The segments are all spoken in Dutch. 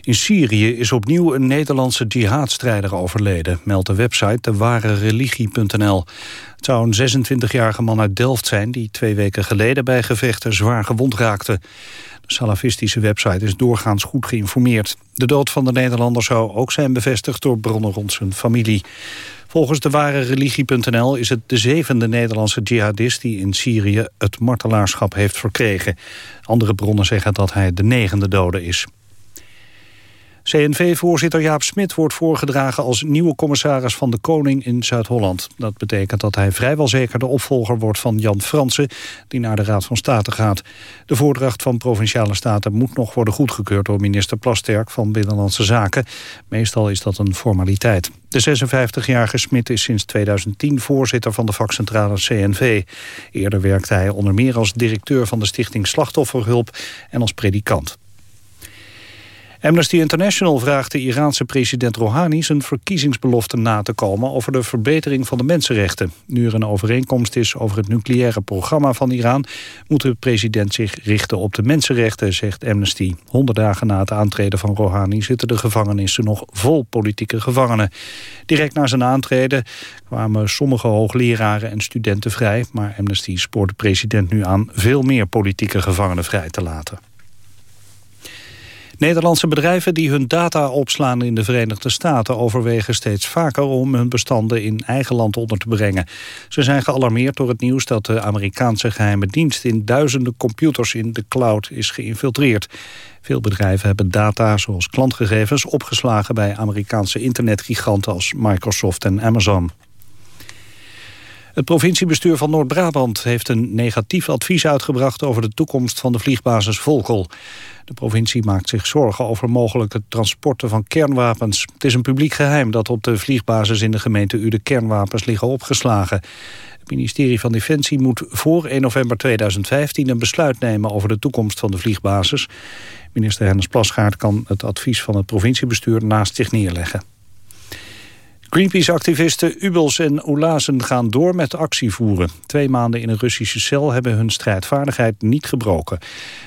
In Syrië is opnieuw een Nederlandse jihadstrijder overleden... meldt de website dewarereligie.nl. Het zou een 26-jarige man uit Delft zijn... die twee weken geleden bij gevechten zwaar gewond raakte. De salafistische website is doorgaans goed geïnformeerd. De dood van de Nederlander zou ook zijn bevestigd... door bronnen rond zijn familie. Volgens de ware religie.nl is het de zevende Nederlandse jihadist... die in Syrië het martelaarschap heeft verkregen. Andere bronnen zeggen dat hij de negende dode is. CNV-voorzitter Jaap Smit wordt voorgedragen als nieuwe commissaris van de Koning in Zuid-Holland. Dat betekent dat hij vrijwel zeker de opvolger wordt van Jan Fransen, die naar de Raad van State gaat. De voordracht van Provinciale Staten moet nog worden goedgekeurd door minister Plasterk van Binnenlandse Zaken. Meestal is dat een formaliteit. De 56-jarige Smit is sinds 2010 voorzitter van de vakcentrale CNV. Eerder werkte hij onder meer als directeur van de stichting Slachtofferhulp en als predikant. Amnesty International vraagt de Iraanse president Rouhani zijn verkiezingsbelofte na te komen over de verbetering van de mensenrechten. Nu er een overeenkomst is over het nucleaire programma van Iran, moet de president zich richten op de mensenrechten, zegt Amnesty. Honderd dagen na het aantreden van Rouhani zitten de gevangenissen nog vol politieke gevangenen. Direct na zijn aantreden kwamen sommige hoogleraren en studenten vrij, maar Amnesty spoort de president nu aan veel meer politieke gevangenen vrij te laten. Nederlandse bedrijven die hun data opslaan in de Verenigde Staten... overwegen steeds vaker om hun bestanden in eigen land onder te brengen. Ze zijn gealarmeerd door het nieuws dat de Amerikaanse geheime dienst... in duizenden computers in de cloud is geïnfiltreerd. Veel bedrijven hebben data, zoals klantgegevens, opgeslagen... bij Amerikaanse internetgiganten als Microsoft en Amazon. Het provinciebestuur van Noord-Brabant heeft een negatief advies uitgebracht over de toekomst van de vliegbasis Volkel. De provincie maakt zich zorgen over mogelijke transporten van kernwapens. Het is een publiek geheim dat op de vliegbasis in de gemeente U de kernwapens liggen opgeslagen. Het ministerie van Defensie moet voor 1 november 2015 een besluit nemen over de toekomst van de vliegbasis. Minister Hennis Plasgaard kan het advies van het provinciebestuur naast zich neerleggen. Greenpeace-activisten Ubels en Oelazen gaan door met actie voeren. Twee maanden in een Russische cel hebben hun strijdvaardigheid niet gebroken.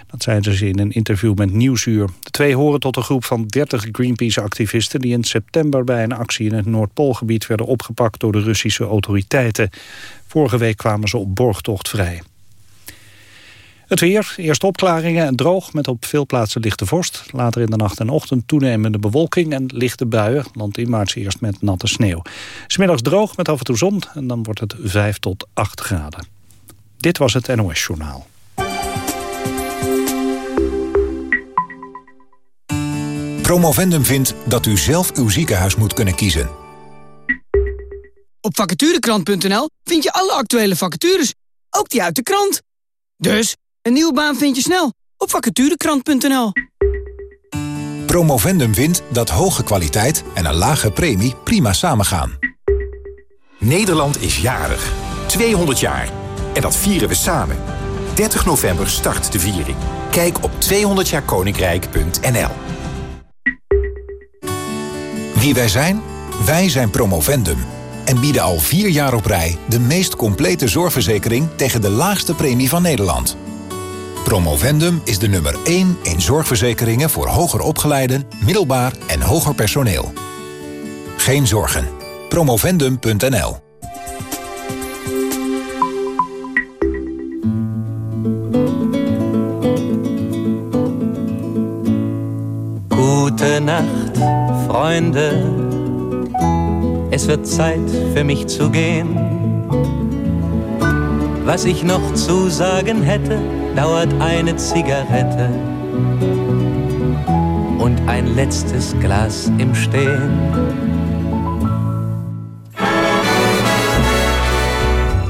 Dat zeiden ze in een interview met Nieuwsuur. De twee horen tot een groep van 30 Greenpeace-activisten... die in september bij een actie in het Noordpoolgebied werden opgepakt door de Russische autoriteiten. Vorige week kwamen ze op borgtocht vrij. Het weer, eerst opklaringen en droog met op veel plaatsen lichte vorst. Later in de nacht en ochtend toenemende bewolking en lichte buien. maart eerst met natte sneeuw. Smiddags droog met af en toe zon en dan wordt het 5 tot 8 graden. Dit was het NOS Journaal. Promovendum vindt dat u zelf uw ziekenhuis moet kunnen kiezen. Op vacaturekrant.nl vind je alle actuele vacatures, ook die uit de krant. Dus een nieuwe baan vind je snel op vacaturekrant.nl. Promovendum vindt dat hoge kwaliteit en een lage premie prima samengaan. Nederland is jarig. 200 jaar. En dat vieren we samen. 30 november start de viering. Kijk op 200jaarkoninkrijk.nl Wie wij zijn? Wij zijn Promovendum. En bieden al vier jaar op rij de meest complete zorgverzekering tegen de laagste premie van Nederland. Promovendum is de nummer 1 in zorgverzekeringen voor hoger opgeleiden, middelbaar en hoger personeel. Geen zorgen. Promovendum.nl Gute Nacht, Freunde. Es wird Zeit für mich zu gehen. Was ich noch zu sagen hätte, dauert eine Zigarette und ein letztes Glas im Stehen.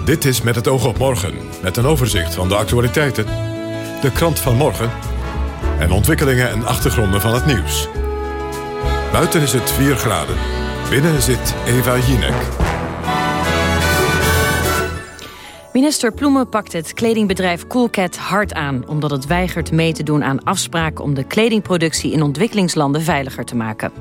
Dit is Met het oog op morgen, met een overzicht van de actualiteiten, de krant van morgen en ontwikkelingen en achtergronden van het nieuws. Buiten is het 4 graden, binnen zit Eva Jinek. Minister Ploemen pakt het kledingbedrijf Coolcat hard aan... omdat het weigert mee te doen aan afspraken... om de kledingproductie in ontwikkelingslanden veiliger te maken.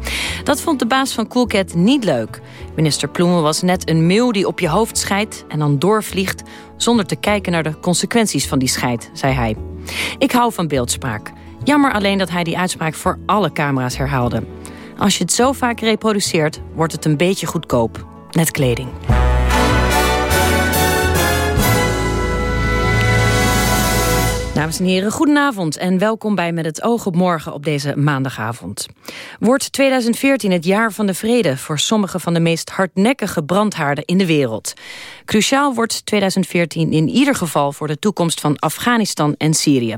Dat vond de baas van Coolcat niet leuk. Minister Ploemen was net een meeuw die op je hoofd scheidt... en dan doorvliegt zonder te kijken naar de consequenties van die scheid, zei hij. Ik hou van beeldspraak. Jammer alleen dat hij die uitspraak voor alle camera's herhaalde. Als je het zo vaak reproduceert, wordt het een beetje goedkoop. Net kleding. Dames en heren, goedenavond en welkom bij Met het oog op morgen op deze maandagavond. Wordt 2014 het jaar van de vrede voor sommige van de meest hardnekkige brandhaarden in de wereld? Cruciaal wordt 2014 in ieder geval voor de toekomst van Afghanistan en Syrië.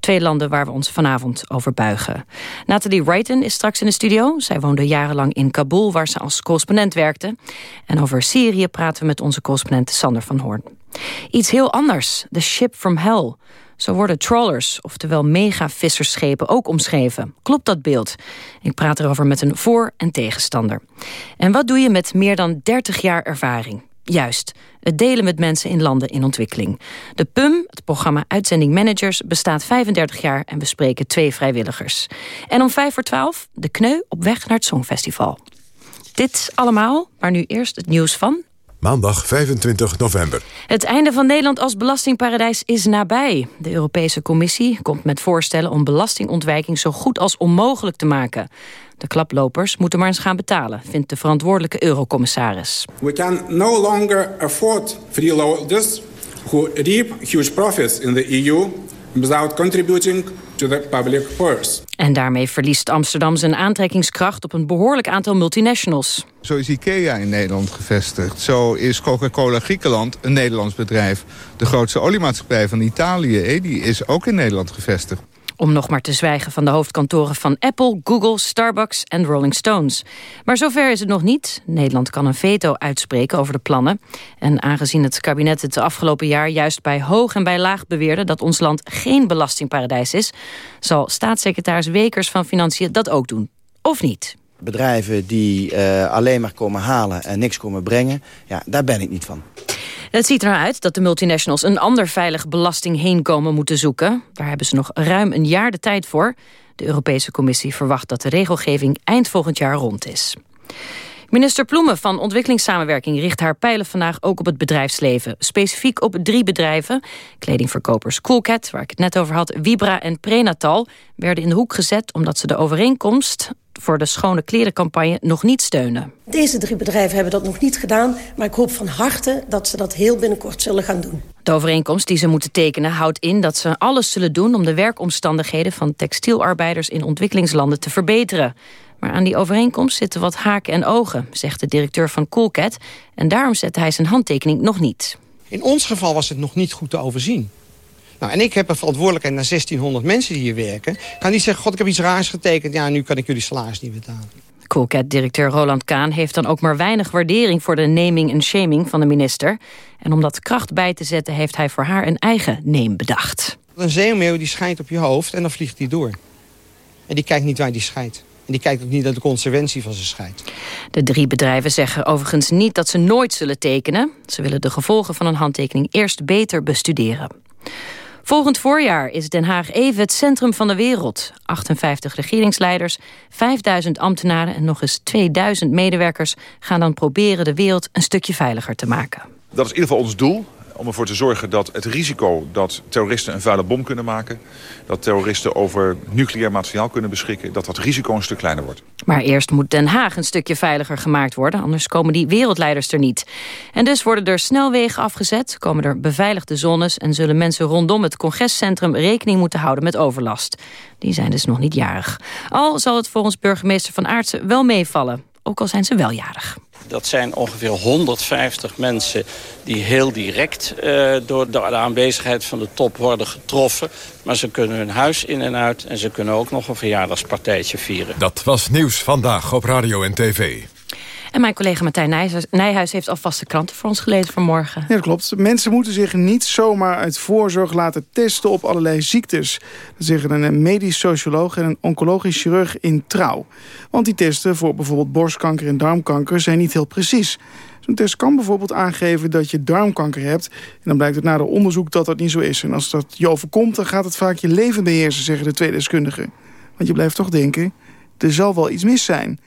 Twee landen waar we ons vanavond over buigen. Nathalie Wrighton is straks in de studio. Zij woonde jarenlang in Kabul waar ze als correspondent werkte. En over Syrië praten we met onze correspondent Sander van Hoorn. Iets heel anders, The Ship from Hell... Zo worden trawlers, oftewel mega-vissersschepen, ook omschreven. Klopt dat beeld? Ik praat erover met een voor- en tegenstander. En wat doe je met meer dan 30 jaar ervaring? Juist, het delen met mensen in landen in ontwikkeling. De PUM, het programma Uitzending Managers, bestaat 35 jaar... en we spreken twee vrijwilligers. En om 5 voor 12 de kneu op weg naar het Songfestival. Dit allemaal, maar nu eerst het nieuws van Maandag 25 november. Het einde van Nederland als belastingparadijs is nabij. De Europese Commissie komt met voorstellen om belastingontwijking zo goed als onmogelijk te maken. De klaplopers moeten maar eens gaan betalen, vindt de verantwoordelijke eurocommissaris. We can no longer afford freeloaders who reap huge profits in the EU without contributing to the public purse. En daarmee verliest Amsterdam zijn aantrekkingskracht op een behoorlijk aantal multinationals. Zo is IKEA in Nederland gevestigd. Zo is Coca-Cola Griekenland een Nederlands bedrijf. De grootste oliemaatschappij van Italië die is ook in Nederland gevestigd. Om nog maar te zwijgen van de hoofdkantoren van Apple, Google, Starbucks en Rolling Stones. Maar zover is het nog niet. Nederland kan een veto uitspreken over de plannen. En aangezien het kabinet het afgelopen jaar juist bij hoog en bij laag beweerde... dat ons land geen belastingparadijs is... zal staatssecretaris Wekers van Financiën dat ook doen. Of niet? Bedrijven die uh, alleen maar komen halen en niks komen brengen... ja, daar ben ik niet van. Het ziet eruit uit dat de multinationals een ander veilig belastingheenkomen moeten zoeken. Daar hebben ze nog ruim een jaar de tijd voor. De Europese Commissie verwacht dat de regelgeving eind volgend jaar rond is. Minister Ploemen van Ontwikkelingssamenwerking richt haar pijlen vandaag ook op het bedrijfsleven. Specifiek op drie bedrijven. Kledingverkopers Coolcat, waar ik het net over had, Vibra en Prenatal... werden in de hoek gezet omdat ze de overeenkomst voor de schone klerencampagne nog niet steunen. Deze drie bedrijven hebben dat nog niet gedaan... maar ik hoop van harte dat ze dat heel binnenkort zullen gaan doen. De overeenkomst die ze moeten tekenen houdt in dat ze alles zullen doen... om de werkomstandigheden van textielarbeiders in ontwikkelingslanden te verbeteren. Maar aan die overeenkomst zitten wat haken en ogen, zegt de directeur van Coolcat. En daarom zette hij zijn handtekening nog niet. In ons geval was het nog niet goed te overzien. Nou, en ik heb een verantwoordelijkheid naar 1600 mensen die hier werken. Ik kan niet zeggen, god, ik heb iets raars getekend. Ja, nu kan ik jullie salaris niet betalen. Coolcat-directeur Roland Kaan heeft dan ook maar weinig waardering... voor de naming en shaming van de minister. En om dat kracht bij te zetten heeft hij voor haar een eigen neem bedacht. Een zeemeeuw die schijnt op je hoofd en dan vliegt hij door. En die kijkt niet waar die scheidt. En die kijkt ook niet naar de consequentie van zijn scheid. De drie bedrijven zeggen overigens niet dat ze nooit zullen tekenen. Ze willen de gevolgen van een handtekening eerst beter bestuderen. Volgend voorjaar is Den Haag even het centrum van de wereld. 58 regeringsleiders, 5000 ambtenaren en nog eens 2000 medewerkers... gaan dan proberen de wereld een stukje veiliger te maken. Dat is in ieder geval ons doel om ervoor te zorgen dat het risico dat terroristen een vuile bom kunnen maken... dat terroristen over nucleair materiaal kunnen beschikken... dat dat risico een stuk kleiner wordt. Maar eerst moet Den Haag een stukje veiliger gemaakt worden... anders komen die wereldleiders er niet. En dus worden er snelwegen afgezet, komen er beveiligde zones... en zullen mensen rondom het congrescentrum rekening moeten houden met overlast. Die zijn dus nog niet jarig. Al zal het volgens burgemeester Van Aartsen wel meevallen ook al zijn ze wel jarig. Dat zijn ongeveer 150 mensen die heel direct uh, door de aanwezigheid van de top worden getroffen. Maar ze kunnen hun huis in en uit en ze kunnen ook nog een verjaardagspartijtje vieren. Dat was Nieuws Vandaag op Radio en TV. En mijn collega Martijn Nijhuis heeft alvast de kranten voor ons gelezen vanmorgen. Ja, dat klopt. Mensen moeten zich niet zomaar uit voorzorg laten testen op allerlei ziektes. Dat zeggen een medisch socioloog en een oncologisch chirurg in Trouw. Want die testen voor bijvoorbeeld borstkanker en darmkanker zijn niet heel precies. Zo'n test kan bijvoorbeeld aangeven dat je darmkanker hebt. En dan blijkt het na de onderzoek dat dat niet zo is. En als dat je overkomt, dan gaat het vaak je leven beheersen, zeggen de twee deskundigen. Want je blijft toch denken, er zal wel iets mis zijn.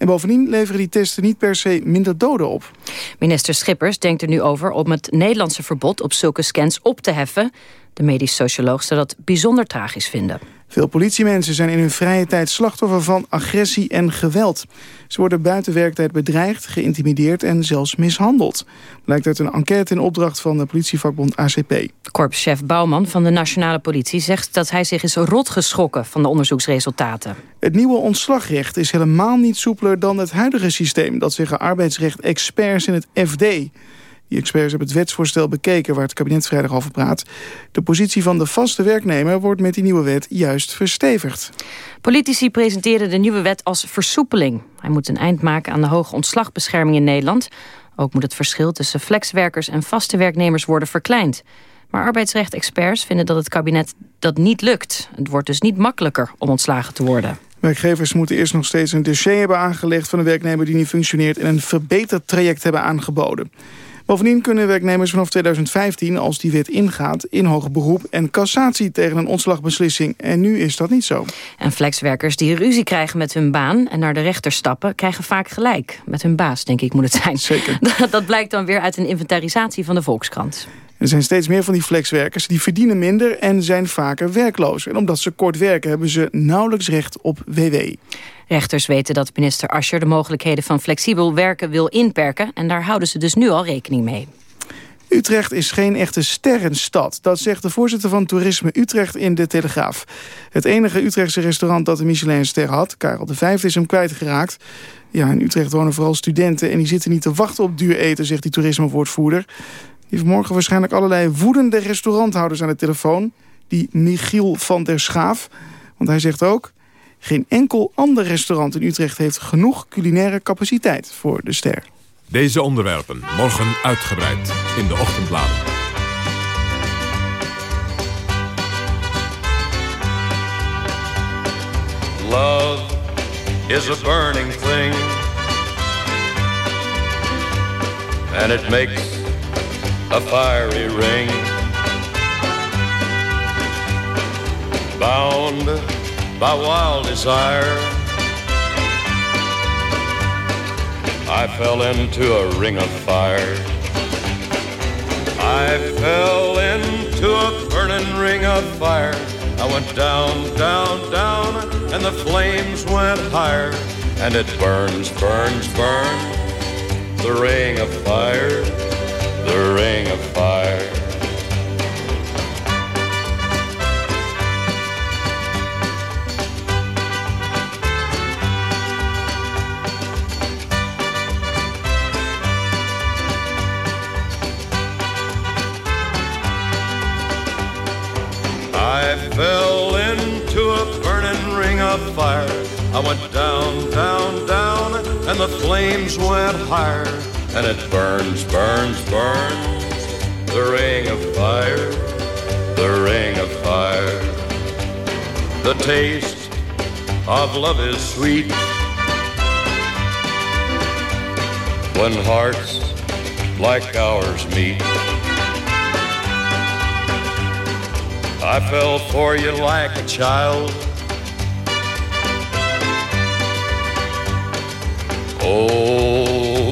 En bovendien leveren die testen niet per se minder doden op. Minister Schippers denkt er nu over om het Nederlandse verbod op zulke scans op te heffen. De medisch socioloog zou dat bijzonder tragisch vinden. Veel politiemensen zijn in hun vrije tijd slachtoffer van agressie en geweld. Ze worden buiten werktijd bedreigd, geïntimideerd en zelfs mishandeld. Blijkt uit een enquête in opdracht van de politievakbond ACP. Korpschef Bouwman van de Nationale Politie zegt dat hij zich is rot geschrokken van de onderzoeksresultaten. Het nieuwe ontslagrecht is helemaal niet soepeler dan het huidige systeem. Dat zeggen arbeidsrecht-experts in het FD. Die experts hebben het wetsvoorstel bekeken waar het kabinet vrijdag over praat. De positie van de vaste werknemer wordt met die nieuwe wet juist verstevigd. Politici presenteren de nieuwe wet als versoepeling. Hij moet een eind maken aan de hoge ontslagbescherming in Nederland. Ook moet het verschil tussen flexwerkers en vaste werknemers worden verkleind. Maar arbeidsrecht-experts vinden dat het kabinet dat niet lukt. Het wordt dus niet makkelijker om ontslagen te worden. Werkgevers moeten eerst nog steeds een dossier hebben aangelegd... van een werknemer die niet functioneert... en een verbeterd traject hebben aangeboden. Bovendien kunnen werknemers vanaf 2015, als die wet ingaat... in hoger beroep en cassatie tegen een ontslagbeslissing. En nu is dat niet zo. En flexwerkers die ruzie krijgen met hun baan... en naar de rechter stappen, krijgen vaak gelijk. Met hun baas, denk ik, moet het zijn. Zeker. Dat blijkt dan weer uit een inventarisatie van de Volkskrant. Er zijn steeds meer van die flexwerkers die verdienen minder en zijn vaker werkloos. En omdat ze kort werken hebben ze nauwelijks recht op WW. Rechters weten dat minister Ascher de mogelijkheden van flexibel werken wil inperken... en daar houden ze dus nu al rekening mee. Utrecht is geen echte sterrenstad. Dat zegt de voorzitter van Toerisme Utrecht in De Telegraaf. Het enige Utrechtse restaurant dat een Michelinster had, Karel de Vijfde, is hem kwijtgeraakt. Ja, in Utrecht wonen vooral studenten en die zitten niet te wachten op duur eten, zegt die toerismewoordvoerder. Die heeft morgen waarschijnlijk allerlei woedende restauranthouders aan de telefoon. Die Michiel van der Schaaf. Want hij zegt ook... geen enkel ander restaurant in Utrecht heeft genoeg culinaire capaciteit voor de ster. Deze onderwerpen morgen uitgebreid in de ochtendbladen. Love is a burning thing And it makes a fiery ring. Bound by wild desire, I fell into a ring of fire. I fell into a burning ring of fire. I went down, down, down, and the flames went higher. And it burns, burns, burns, the ring of fire the ring of fire. I fell into a burning ring of fire. I went down, down, down, and the flames went higher and it burns, burns, burns. The ring of fire, the ring of fire. The taste of love is sweet. When hearts like ours meet. I fell for you like a child. Oh,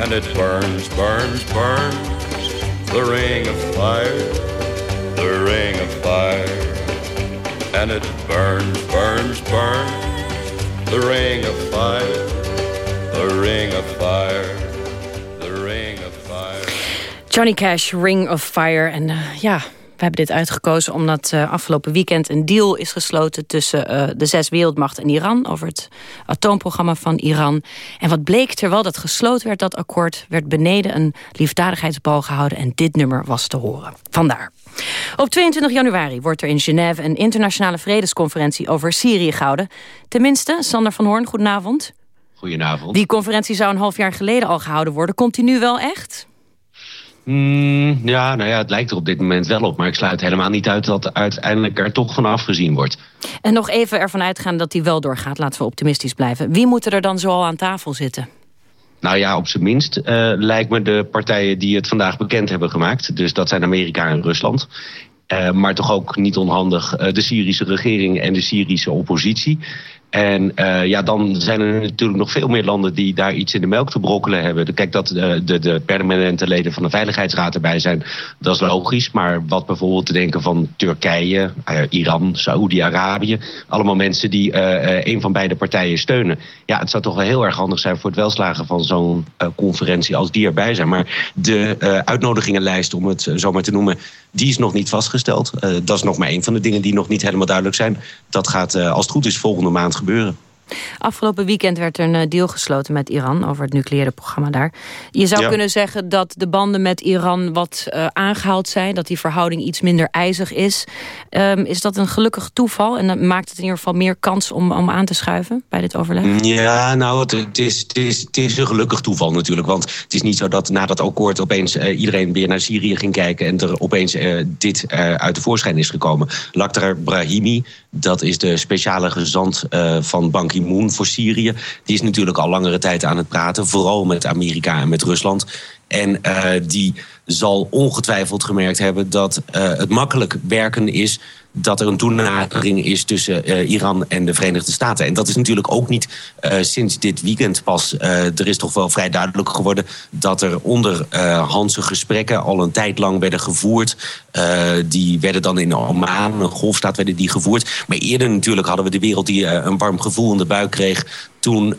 And it burns, burns, burns, the ring of fire, the ring of fire. And it burns, burns, burns, the ring of fire, the ring of fire. Johnny Cash, Ring of Fire. En uh, ja, we hebben dit uitgekozen omdat uh, afgelopen weekend een deal is gesloten tussen uh, de zes wereldmachten en Iran over het atoomprogramma van Iran. En wat bleek, terwijl dat gesloten werd, dat akkoord, werd beneden een liefdadigheidsbal gehouden en dit nummer was te horen. Vandaar. Op 22 januari wordt er in Genève een internationale vredesconferentie over Syrië gehouden. Tenminste, Sander van Hoorn, goedenavond. Goedenavond. Die conferentie zou een half jaar geleden al gehouden worden. Komt die nu wel echt? Mm, ja, nou ja, het lijkt er op dit moment wel op. Maar ik sluit helemaal niet uit dat uiteindelijk er toch van afgezien wordt. En nog even ervan uitgaan dat die wel doorgaat. Laten we optimistisch blijven. Wie moeten er dan zoal aan tafel zitten? Nou ja, op zijn minst uh, lijkt me de partijen die het vandaag bekend hebben gemaakt. Dus dat zijn Amerika en Rusland. Uh, maar toch ook niet onhandig uh, de Syrische regering en de Syrische oppositie. En uh, ja, dan zijn er natuurlijk nog veel meer landen die daar iets in de melk te brokkelen hebben. Kijk, dat uh, de, de permanente leden van de Veiligheidsraad erbij zijn, dat is logisch. Maar wat bijvoorbeeld te denken van Turkije, uh, Iran, Saoedi-Arabië. Allemaal mensen die een van beide partijen steunen. Ja, het zou toch wel heel erg handig zijn voor het welslagen van zo'n conferentie als die erbij zijn. Maar de uitnodigingenlijst, om het zo maar te noemen, die is nog niet vastgesteld. dat is nog maar een van de dingen die nog niet helemaal duidelijk zijn. Dat gaat, als het goed is, volgende maand gebeuren. Afgelopen weekend werd er een deal gesloten met Iran over het nucleaire programma daar. Je zou Ja. kunnen zeggen dat de banden met Iran wat uh, aangehaald zijn, dat die verhouding iets minder ijzig is. Um, is dat een gelukkig toeval en maakt het in ieder geval meer kans om, om aan te schuiven bij dit overleg? Ja, nou, het, het, is, het, is, het is een gelukkig toeval natuurlijk. Want het is niet zo dat na dat akkoord opeens uh, iedereen weer naar Syrië ging kijken... en er opeens uh, dit uit de voorschijn is gekomen. Lakhdar Brahimi, dat is de speciale gezant van Ban Ki-moon voor Syrië... die is natuurlijk al langere tijd aan het praten. Vooral met Amerika en met Rusland. En die zal ongetwijfeld gemerkt hebben dat het makkelijk werken is dat er een toenadering is tussen uh, Iran en de Verenigde Staten. En dat is natuurlijk ook niet sinds dit weekend pas. Er is toch wel vrij duidelijk geworden dat er onder Hanse gesprekken al een tijd lang werden gevoerd. Die werden dan in Oman, een golfstaat, werden die gevoerd. Maar eerder natuurlijk hadden we de wereld die een warm gevoel in de buik kreeg toen uh,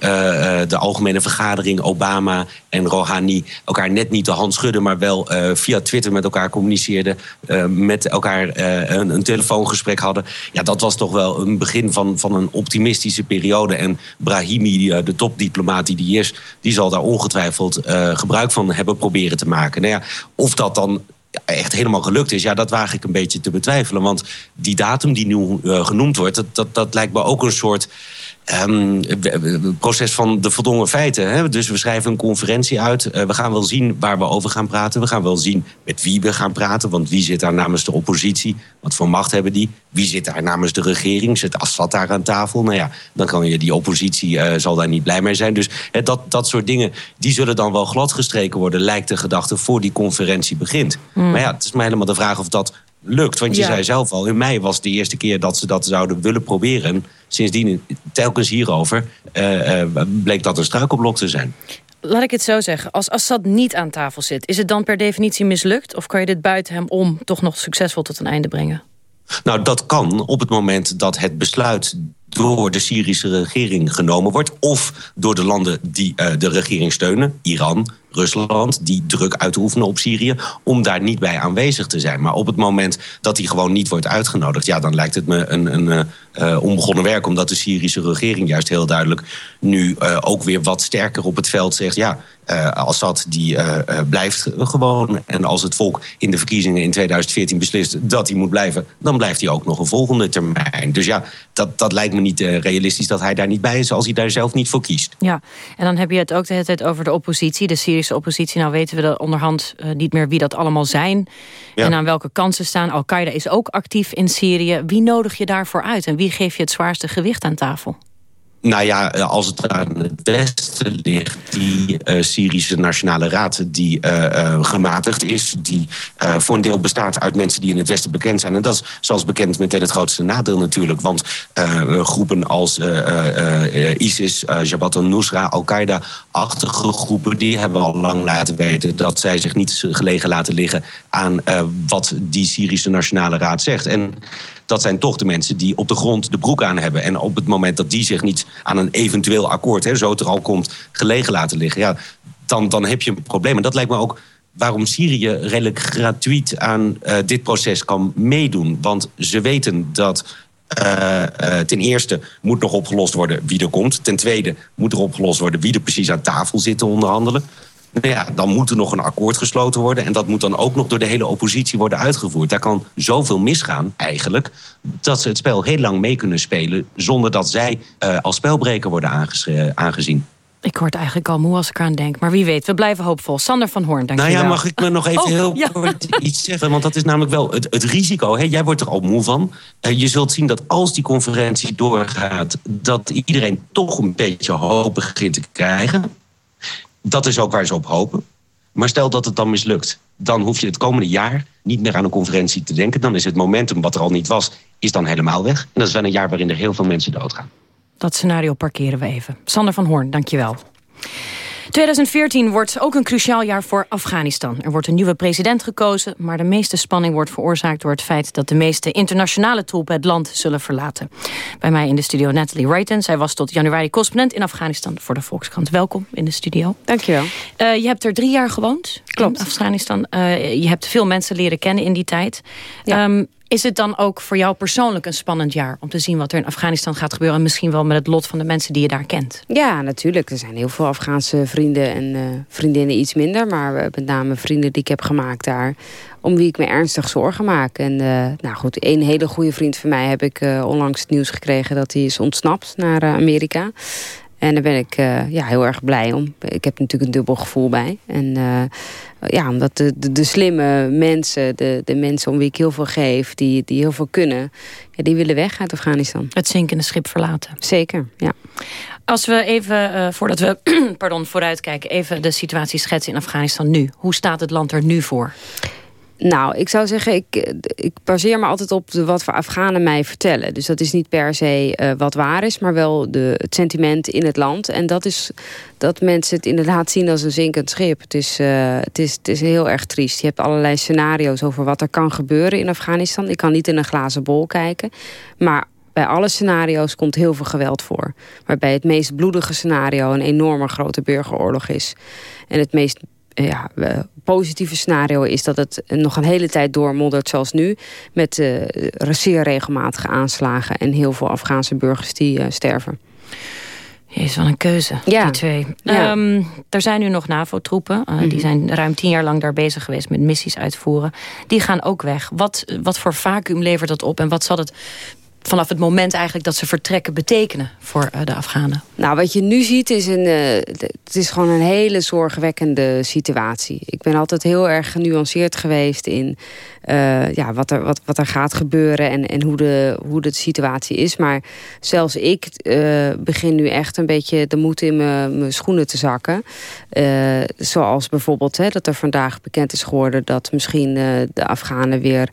de algemene vergadering Obama en Rouhani elkaar net niet de hand schudden, maar wel via Twitter met elkaar communiceerden, met elkaar een, een, telefoongesprek hadden. Ja, dat was toch wel een begin van, van een optimistische periode. En Brahimi, de topdiplomaat die die is, die zal daar ongetwijfeld gebruik van hebben proberen te maken. Nou ja, of dat dan echt helemaal gelukt is, ja, dat waag ik een beetje te betwijfelen. Want die datum die nu genoemd wordt, dat, dat, dat lijkt me ook een soort Um, proces van de voldongen feiten. Hè? Dus we schrijven een conferentie uit. Uh, we gaan wel zien waar we over gaan praten. We gaan wel zien met wie we gaan praten. Want wie zit daar namens de oppositie? Wat voor macht hebben die? Wie zit daar namens de regering? Zit Assad daar aan tafel? Nou ja, dan kan je die oppositie uh, zal daar niet blij mee zijn. Dus hè, dat, dat soort dingen, die zullen dan wel gladgestreken worden, lijkt de gedachte, voor die conferentie begint. Mm. Maar ja, het is maar helemaal de vraag of dat lukt. Want je ja. zei zelf al, in mei was de eerste keer dat ze dat zouden willen proberen. Sindsdien, telkens hierover, uh, uh, bleek dat een struikelblok te zijn. Laat ik het zo zeggen. Als Assad niet aan tafel zit, is het dan per definitie mislukt? Of kan je dit buiten hem om toch nog succesvol tot een einde brengen? Nou, dat kan op het moment dat het besluit door de Syrische regering genomen wordt... of door de landen die uh, de regering steunen, Iran, Rusland... die druk uitoefenen op Syrië, om daar niet bij aanwezig te zijn. Maar op het moment dat die gewoon niet wordt uitgenodigd... ja, dan lijkt het me een, een uh, onbegonnen werk... omdat de Syrische regering juist heel duidelijk... nu ook weer wat sterker op het veld zegt... ja, uh, Assad die blijft gewoon. En als het volk in de verkiezingen in 2014 beslist dat hij moet blijven... dan blijft hij ook nog een volgende termijn. Dus ja, dat, dat lijkt me niet uh, realistisch dat hij daar niet bij is als hij daar zelf niet voor kiest. Ja, en dan heb je het ook de hele tijd over de oppositie, de Syrische oppositie. Nou weten we dat onderhand uh, niet meer wie dat allemaal zijn ja. en aan welke kansen staan. Al-Qaeda is ook actief in Syrië. Wie nodig je daarvoor uit en wie geef je het zwaarste gewicht aan tafel? Nou ja, als het aan het westen ligt, die uh, Syrische Nationale Raad die uh, uh, gematigd is, die voor een deel bestaat uit mensen die in het westen bekend zijn. En dat is zoals bekend meteen het grootste nadeel natuurlijk. Want groepen als ISIS, Jabhat al-Nusra, Al-Qaeda-achtige groepen, die hebben al lang laten weten dat zij zich niet gelegen laten liggen aan wat die Syrische Nationale Raad zegt. En dat zijn toch de mensen die op de grond de broek aan hebben. En op het moment dat die zich niet aan een eventueel akkoord, hè, zo het er al komt, gelegen laten liggen, ja, dan, dan heb je een probleem. En dat lijkt me ook waarom Syrië redelijk gratuit aan uh, dit proces kan meedoen. Want ze weten dat uh, uh, ten eerste moet nog opgelost worden wie er komt. Ten tweede moet er opgelost worden wie er precies aan tafel zit te onderhandelen. Nou ja, dan moet er nog een akkoord gesloten worden. En dat moet dan ook nog door de hele oppositie worden uitgevoerd. Daar kan zoveel misgaan, eigenlijk, dat ze het spel heel lang mee kunnen spelen. zonder dat zij uh, als spelbreker worden aangezien. Ik word eigenlijk al moe als ik aan denk. Maar wie weet, we blijven hoopvol. Sander van Hoorn, dank nou je ja, mag ik me nog even Oh, heel ja. kort iets zeggen? Want dat is namelijk wel het, het risico. Hè? Jij wordt er al moe van. Eh, je zult zien dat als die conferentie doorgaat... dat iedereen toch een beetje hoop begint te krijgen. Dat is ook waar ze op hopen. Maar stel dat het dan mislukt. Dan hoef je het komende jaar niet meer aan een conferentie te denken. Dan is het momentum wat er al niet was, is dan helemaal weg. En dat is wel een jaar waarin er heel veel mensen doodgaan. Dat scenario parkeren we even. Sander van Hoorn, dank je wel. 2014 wordt ook een cruciaal jaar voor Afghanistan. Er wordt een nieuwe president gekozen, maar de meeste spanning wordt veroorzaakt door het feit dat de meeste internationale troepen het land zullen verlaten. Bij mij in de studio Natalie Wrighton. Zij was tot januari correspondent in Afghanistan voor de Volkskrant. Welkom in de studio. Dankjewel. Uh, je hebt er drie jaar gewoond Klopt. in Afghanistan. Uh, je hebt veel mensen leren kennen in die tijd. Ja. Um, is het dan ook voor jou persoonlijk een spannend jaar... om te zien wat er in Afghanistan gaat gebeuren... en misschien wel met het lot van de mensen die je daar kent? Ja, natuurlijk. Er zijn heel veel Afghaanse vrienden en uh, vriendinnen iets minder. Maar met name vrienden die ik heb gemaakt daar... om wie ik me ernstig zorgen maak. En uh, nou goed, een hele goede vriend van mij heb ik onlangs het nieuws gekregen... dat hij is ontsnapt naar Amerika. En daar ben ik uh, ja, heel erg blij om. Ik heb natuurlijk een dubbel gevoel bij. En uh, ja, omdat de, de, de, slimme mensen, de, de mensen om wie ik heel veel geef... die, die heel veel kunnen, ja, die willen weg uit Afghanistan. Het zinkende schip verlaten. Zeker, ja. Als we even, uh, voordat we pardon, vooruitkijken... even de situatie schetsen in Afghanistan nu. Hoe staat het land er nu voor? Nou, ik zou zeggen, ik, ik baseer me altijd op wat we Afghanen mij vertellen. Dus dat is niet per se uh, wat waar is, maar wel de, het sentiment in het land. En dat is dat mensen het inderdaad zien als een zinkend schip. Het is, uh, het is, het is heel erg triest. Je hebt allerlei scenario's over wat er kan gebeuren in Afghanistan. Ik kan niet in een glazen bol kijken, maar bij alle scenario's komt heel veel geweld voor. Waarbij het meest bloedige scenario een enorme grote burgeroorlog is. En het meest ja, positieve scenario is dat het nog een hele tijd doormoddert zoals nu. Met uh, zeer regelmatige aanslagen en heel veel Afghaanse burgers die uh, sterven. Is wel een keuze, ja. die twee. Ja. Um, er zijn nu nog NAVO-troepen. Uh, mm -hmm. Die zijn ruim tien jaar lang daar bezig geweest met missies uitvoeren. Die gaan ook weg. Wat, wat voor vacuüm levert dat op? En wat zal het vanaf het moment eigenlijk dat ze vertrekken betekenen voor uh, de Afghanen? Nou, wat je nu ziet is een, uh, het is gewoon een hele zorgwekkende situatie. Ik ben altijd heel erg genuanceerd geweest in uh, ja, wat, er, wat, wat er gaat gebeuren en, en hoe, de, hoe de situatie is. Maar zelfs ik begin nu echt een beetje de moed in mijn schoenen te zakken. zoals bijvoorbeeld hè, dat er vandaag bekend is geworden dat misschien de Afghanen weer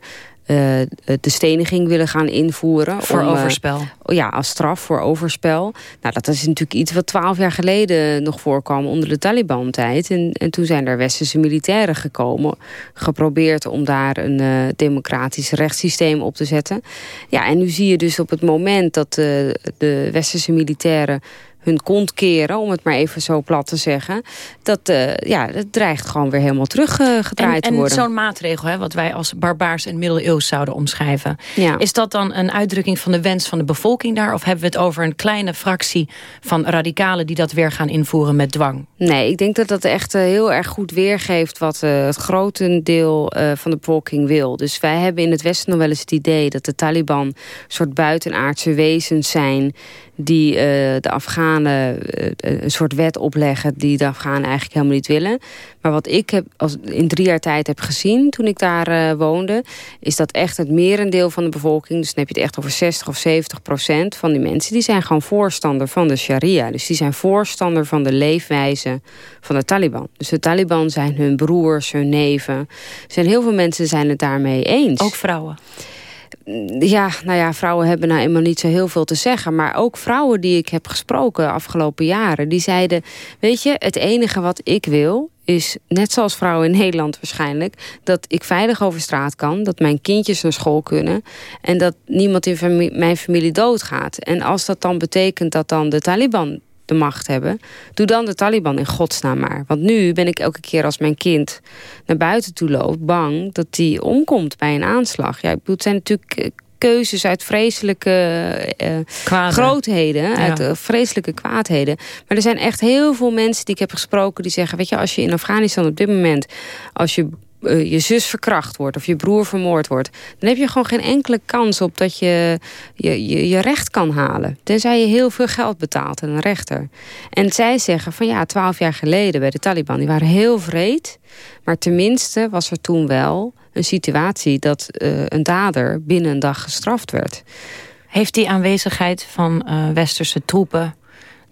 de steniging willen gaan invoeren. Voor om, overspel? Uh, ja, als straf voor overspel. Nou, dat is natuurlijk iets wat twaalf jaar geleden nog voorkwam onder de Taliban-tijd. En, en toen zijn er westerse militairen gekomen. Geprobeerd om daar een uh, democratisch rechtssysteem op te zetten. Ja, en nu zie je dus op het moment dat de westerse militairen hun kont keren, om het maar even zo plat te zeggen. Dat, uh, ja, dat dreigt gewoon weer helemaal teruggedraaid uh, en, te worden. En zo'n maatregel, hè, wat wij als barbaars en middeleeuws zouden omschrijven. Ja. Is dat dan een uitdrukking van de wens van de bevolking daar? Of hebben we het over een kleine fractie van radicalen... die dat weer gaan invoeren met dwang? Nee, ik denk dat dat echt uh, heel erg goed weergeeft... wat uh, het grotendeel van de bevolking wil. Dus wij hebben in het Westen nog wel eens het idee... dat de Taliban een soort buitenaardse wezens zijn die uh, de Afghanen uh, een soort wet opleggen... die de Afghanen eigenlijk helemaal niet willen. Maar wat ik heb als, in drie jaar tijd heb gezien toen ik daar uh, woonde... is dat echt het merendeel van de bevolking... dus dan heb je het echt over 60 of 70 procent van die mensen... die zijn gewoon voorstander van de sharia. Dus die zijn voorstander van de leefwijze van de Taliban. Dus de Taliban zijn hun broers, hun neven. Er zijn heel veel mensen zijn het daarmee eens. Ook vrouwen? Ja, nou ja, vrouwen hebben nou eenmaal niet zo heel veel te zeggen. Maar ook vrouwen die ik heb gesproken afgelopen jaren... die zeiden, weet je, het enige wat ik wil is, net zoals vrouwen in Nederland waarschijnlijk... dat ik veilig over straat kan, dat mijn kindjes naar school kunnen... en dat niemand in mijn familie doodgaat. En als dat dan betekent dat dan de Taliban de macht hebben... doe dan de Taliban in godsnaam maar. Want nu ben ik elke keer als mijn kind naar buiten toe loopt... bang dat die omkomt bij een aanslag. Ja, ik bedoel, het zijn natuurlijk keuzes uit vreselijke uh, grootheden, ja. uit uh, vreselijke kwaadheden. Maar er zijn echt heel veel mensen die ik heb gesproken... die zeggen, weet je, als je in Afghanistan op dit moment... als je je zus verkracht wordt of je broer vermoord wordt... dan heb je gewoon geen enkele kans op dat je je, je je recht kan halen. Tenzij je heel veel geld betaalt aan een rechter. En zij zeggen van ja, twaalf jaar geleden bij de Taliban... die waren heel vreed, maar tenminste was er toen wel een situatie... dat een dader binnen een dag gestraft werd. Heeft die aanwezigheid van westerse troepen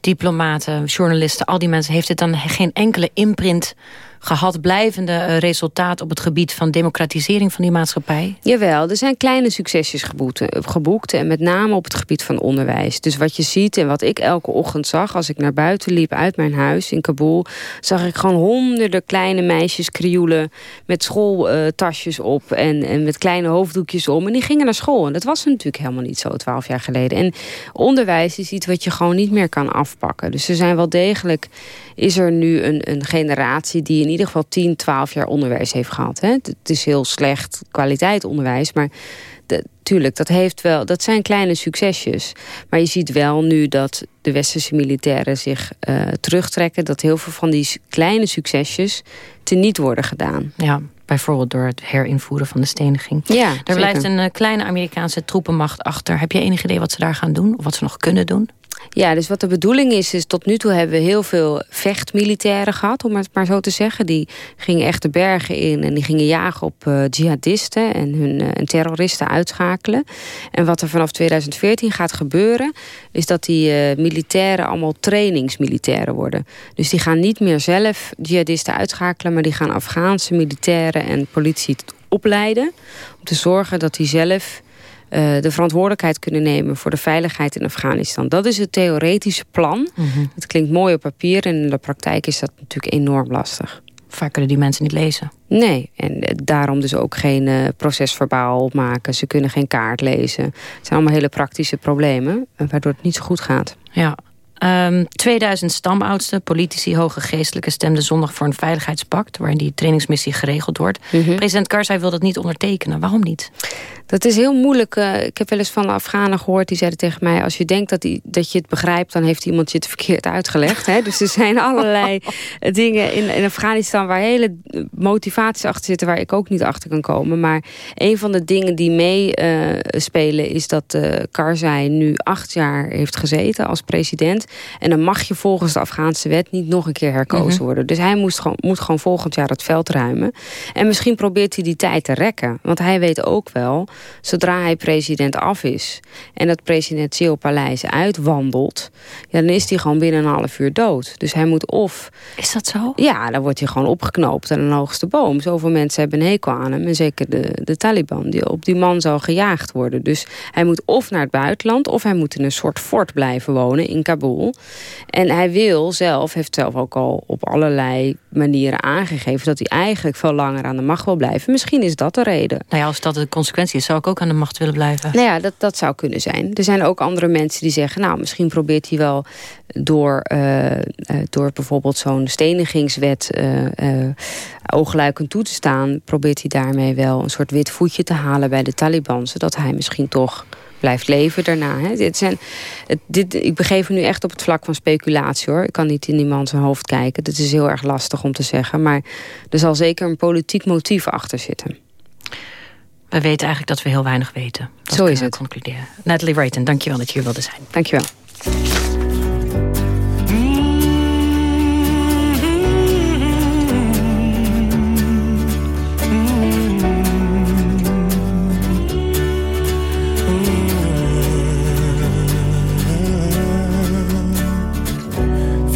diplomaten, journalisten, al die mensen... heeft het dan geen enkele imprint gehad blijvende eh, resultaat op het gebied van democratisering van die maatschappij? Jawel, er zijn kleine succesjes geboekt, eh, en met name op het gebied van onderwijs. Dus wat je ziet en wat ik elke ochtend zag als ik naar buiten liep uit mijn huis in Kabul, zag ik gewoon honderden kleine meisjes krioelen met schooltasjes op en, en met kleine hoofddoekjes om. En die gingen naar school. En dat was natuurlijk helemaal niet zo twaalf jaar geleden. En onderwijs is iets wat je gewoon niet meer kan afpakken. Dus er zijn wel degelijk, is er nu een, een generatie die in ieder geval 10, 12 jaar onderwijs heeft gehad. Hè? Het is heel slecht kwaliteit onderwijs, maar tuurlijk, dat, heeft wel, dat zijn kleine succesjes. Maar je ziet wel nu dat de westerse militairen zich uh, terugtrekken... dat heel veel van die kleine succesjes teniet worden gedaan. Ja, bijvoorbeeld door het herinvoeren van de steniging. Ja, er blijft een uh, kleine Amerikaanse troepenmacht achter. Heb je enig idee wat ze daar gaan doen? Of wat ze nog kunnen doen? Ja, dus wat de bedoeling is, is tot nu toe hebben we heel veel vechtmilitairen gehad, om het maar zo te zeggen. Die gingen echt de bergen in en die gingen jagen op uh, jihadisten en hun en terroristen uitschakelen. En wat er vanaf 2014 gaat gebeuren, is dat die uh, militairen allemaal trainingsmilitairen worden. Dus die gaan niet meer zelf jihadisten uitschakelen, maar die gaan Afghaanse militairen en politie opleiden. Om te zorgen dat die zelf uh, de verantwoordelijkheid kunnen nemen voor de veiligheid in Afghanistan. Dat is het theoretische plan. Mm -hmm. Het klinkt mooi op papier en in de praktijk is dat natuurlijk enorm lastig. Vaak kunnen die mensen niet lezen. Nee, en daarom dus ook geen uh, procesverbaal opmaken. Ze kunnen geen kaart lezen. Het zijn allemaal hele praktische problemen, waardoor het niet zo goed gaat. Ja, Um, 2000 stamoudsten, politici, hoge geestelijke stemden zondag voor een veiligheidspact... waarin die trainingsmissie geregeld wordt. Mm -hmm. President Karzai wil dat niet ondertekenen. Waarom niet? Dat is heel moeilijk. Uh, ik heb wel eens van de Afghanen gehoord, die zeiden tegen mij... als je denkt dat, die, dat je het begrijpt, dan heeft iemand je het verkeerd uitgelegd. Hè? Dus er zijn allerlei dingen in, in Afghanistan... waar hele motivaties achter zitten, waar ik ook niet achter kan komen. Maar een van de dingen die meespelen uh, is dat uh, Karzai nu acht jaar heeft gezeten als president... En dan mag je volgens de Afghaanse wet niet nog een keer herkozen mm -hmm. worden. Dus hij moest gewoon, moet gewoon volgend jaar het veld ruimen. En misschien probeert hij die tijd te rekken. Want hij weet ook wel, zodra hij president af is... en dat presidentieel paleis uitwandelt... Ja, dan is hij gewoon binnen een half uur dood. Dus hij moet of... Is dat zo? Ja, dan wordt hij gewoon opgeknoopt aan een hoogste boom. Zoveel mensen hebben een hekel aan hem. En zeker de, de Taliban. Die, op die man zal gejaagd worden. Dus hij moet of naar het buitenland... of hij moet in een soort fort blijven wonen in Kabul. En hij wil zelf, heeft zelf ook al op allerlei manieren aangegeven... dat hij eigenlijk veel langer aan de macht wil blijven. Misschien is dat de reden. Nou ja, als dat de consequentie is, zou ik ook aan de macht willen blijven. Nou ja, dat, dat zou kunnen zijn. Er zijn ook andere mensen die zeggen... nou, misschien probeert hij wel door, uh, uh, door bijvoorbeeld zo'n stenigingswet... Uh, oogluikend toe te staan... probeert hij daarmee wel een soort wit voetje te halen bij de Taliban... zodat hij misschien toch blijft leven daarna. Hè. Dit zijn, het, dit, ik begeef me nu echt op het vlak van speculatie hoor. Ik kan niet in iemand zijn hoofd kijken. Dat is heel erg lastig om te zeggen. Maar er zal zeker een politiek motief achter zitten. We weten eigenlijk dat we heel weinig weten. Dat Zo is het. Concluderen. Natalie Wrighton, dankjewel dat je hier wilde zijn. Dankjewel.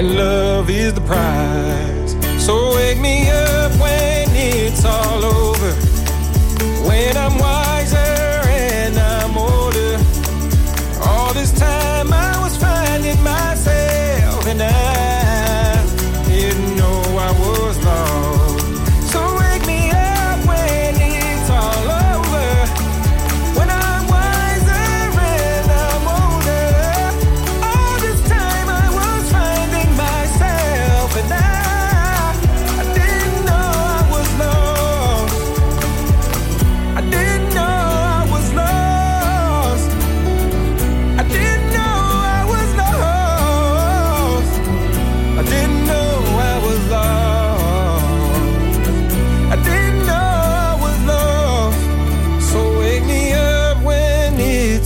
And love is the prize.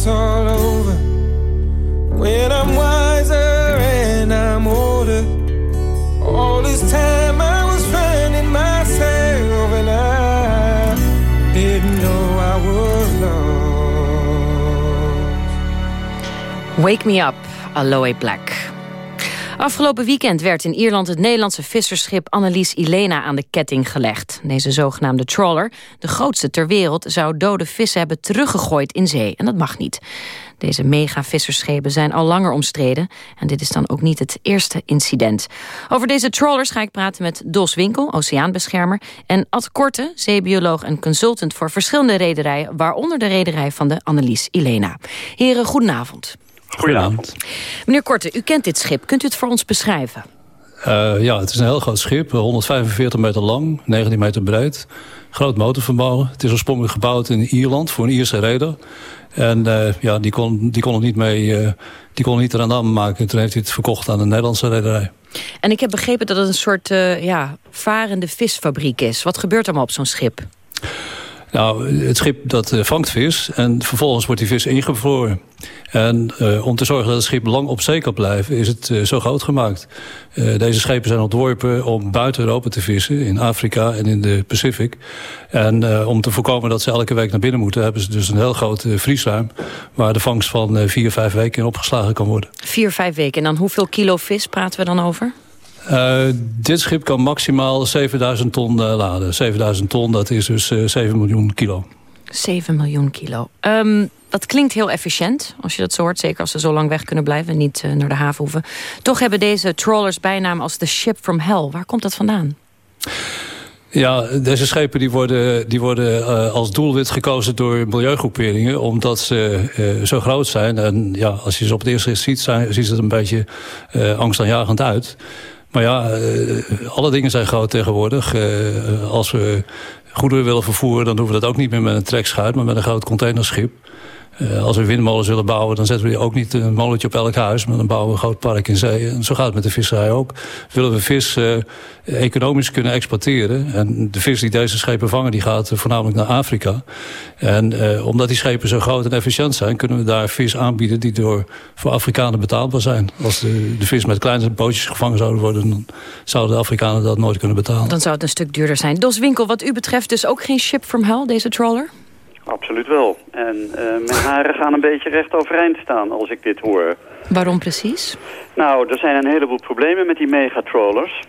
It's all over. When I'm wiser and I'm older. All this time I was finding myself and I didn't know I was lost. Wake Me Up, Aloe Black. Afgelopen weekend werd in Ierland het Nederlandse visserschip Annelies Ilena aan de ketting gelegd. Deze zogenaamde trawler, de grootste ter wereld, zou dode vissen hebben teruggegooid in zee. En dat mag niet. Deze mega-visserschepen zijn al langer omstreden. En dit is dan ook niet het eerste incident. Over deze trawlers ga ik praten met Dos Winkel, oceaanbeschermer... en Ad Korte, zeebioloog en consultant voor verschillende rederijen... waaronder de rederij van de Annelies Ilena. Heren, goedenavond. Goedenavond. Meneer Korte, u kent dit schip. Kunt u het voor ons beschrijven? Uh, ja, het is een heel groot schip, 145 meter lang, 19 meter breed. Groot motorvermogen. Het is oorspronkelijk gebouwd in Ierland voor een Ierse reder. En uh, ja, die kon, die kon het niet mee, uh, die kon niet eraan aan maken. Toen heeft hij het verkocht aan een Nederlandse rederij. En ik heb begrepen dat het een soort ja, varende visfabriek is. Wat gebeurt er maar op zo'n schip? Nou, het schip dat uh, vangt vis en vervolgens wordt die vis ingevroren. En uh, om te zorgen dat het schip lang op zee kan blijven, is het uh, zo groot gemaakt. deze schepen zijn ontworpen om buiten Europa te vissen, in Afrika en in de Pacific. En om te voorkomen dat ze elke week naar binnen moeten, hebben ze dus een heel groot vriesruim, waar de vangst van vier, vijf weken in opgeslagen kan worden. Vier, vijf weken. En dan hoeveel kilo vis praten we dan over? Uh, dit schip kan maximaal 7000 ton uh, laden. 7000 ton, dat is dus uh, 7 miljoen kilo. 7 miljoen kilo. Um, dat klinkt heel efficiënt, als je dat zo hoort. Zeker als ze zo lang weg kunnen blijven en niet naar de haven hoeven. Toch hebben deze trawlers bijnaam als the ship from hell. Waar komt dat vandaan? Ja, deze schepen die worden, die worden uh, als doelwit gekozen door milieugroeperingen... omdat ze uh, zo groot zijn. En ja, als je ze op het eerste ziet, zijn, ziet het een beetje uh, angstaanjagend uit. Maar ja, alle dingen zijn groot tegenwoordig. als we goederen willen vervoeren, dan doen we dat ook niet meer met een trekschuit... maar met een groot containerschip. Uh, als we windmolens willen bouwen, dan zetten we ook niet een molentje op elk huis... maar dan bouwen we een groot park in zee. En zo gaat het met de visserij ook. Willen we vis uh, economisch kunnen exporteren... en de vis die deze schepen vangen, die gaat voornamelijk naar Afrika. En uh, omdat die schepen zo groot en efficiënt zijn... kunnen we daar vis aanbieden die door, voor Afrikanen betaalbaar zijn. Als de, de vis met kleine bootjes gevangen zouden worden... dan zouden de Afrikanen dat nooit kunnen betalen. Dan zou het een stuk duurder zijn. Dos Winkel, wat u betreft dus ook geen ship from hell, deze trawler? Absoluut wel. En uh, mijn haren gaan een beetje recht overeind staan als ik dit hoor. Waarom precies? Nou, er zijn een heleboel problemen met die megatrawlers.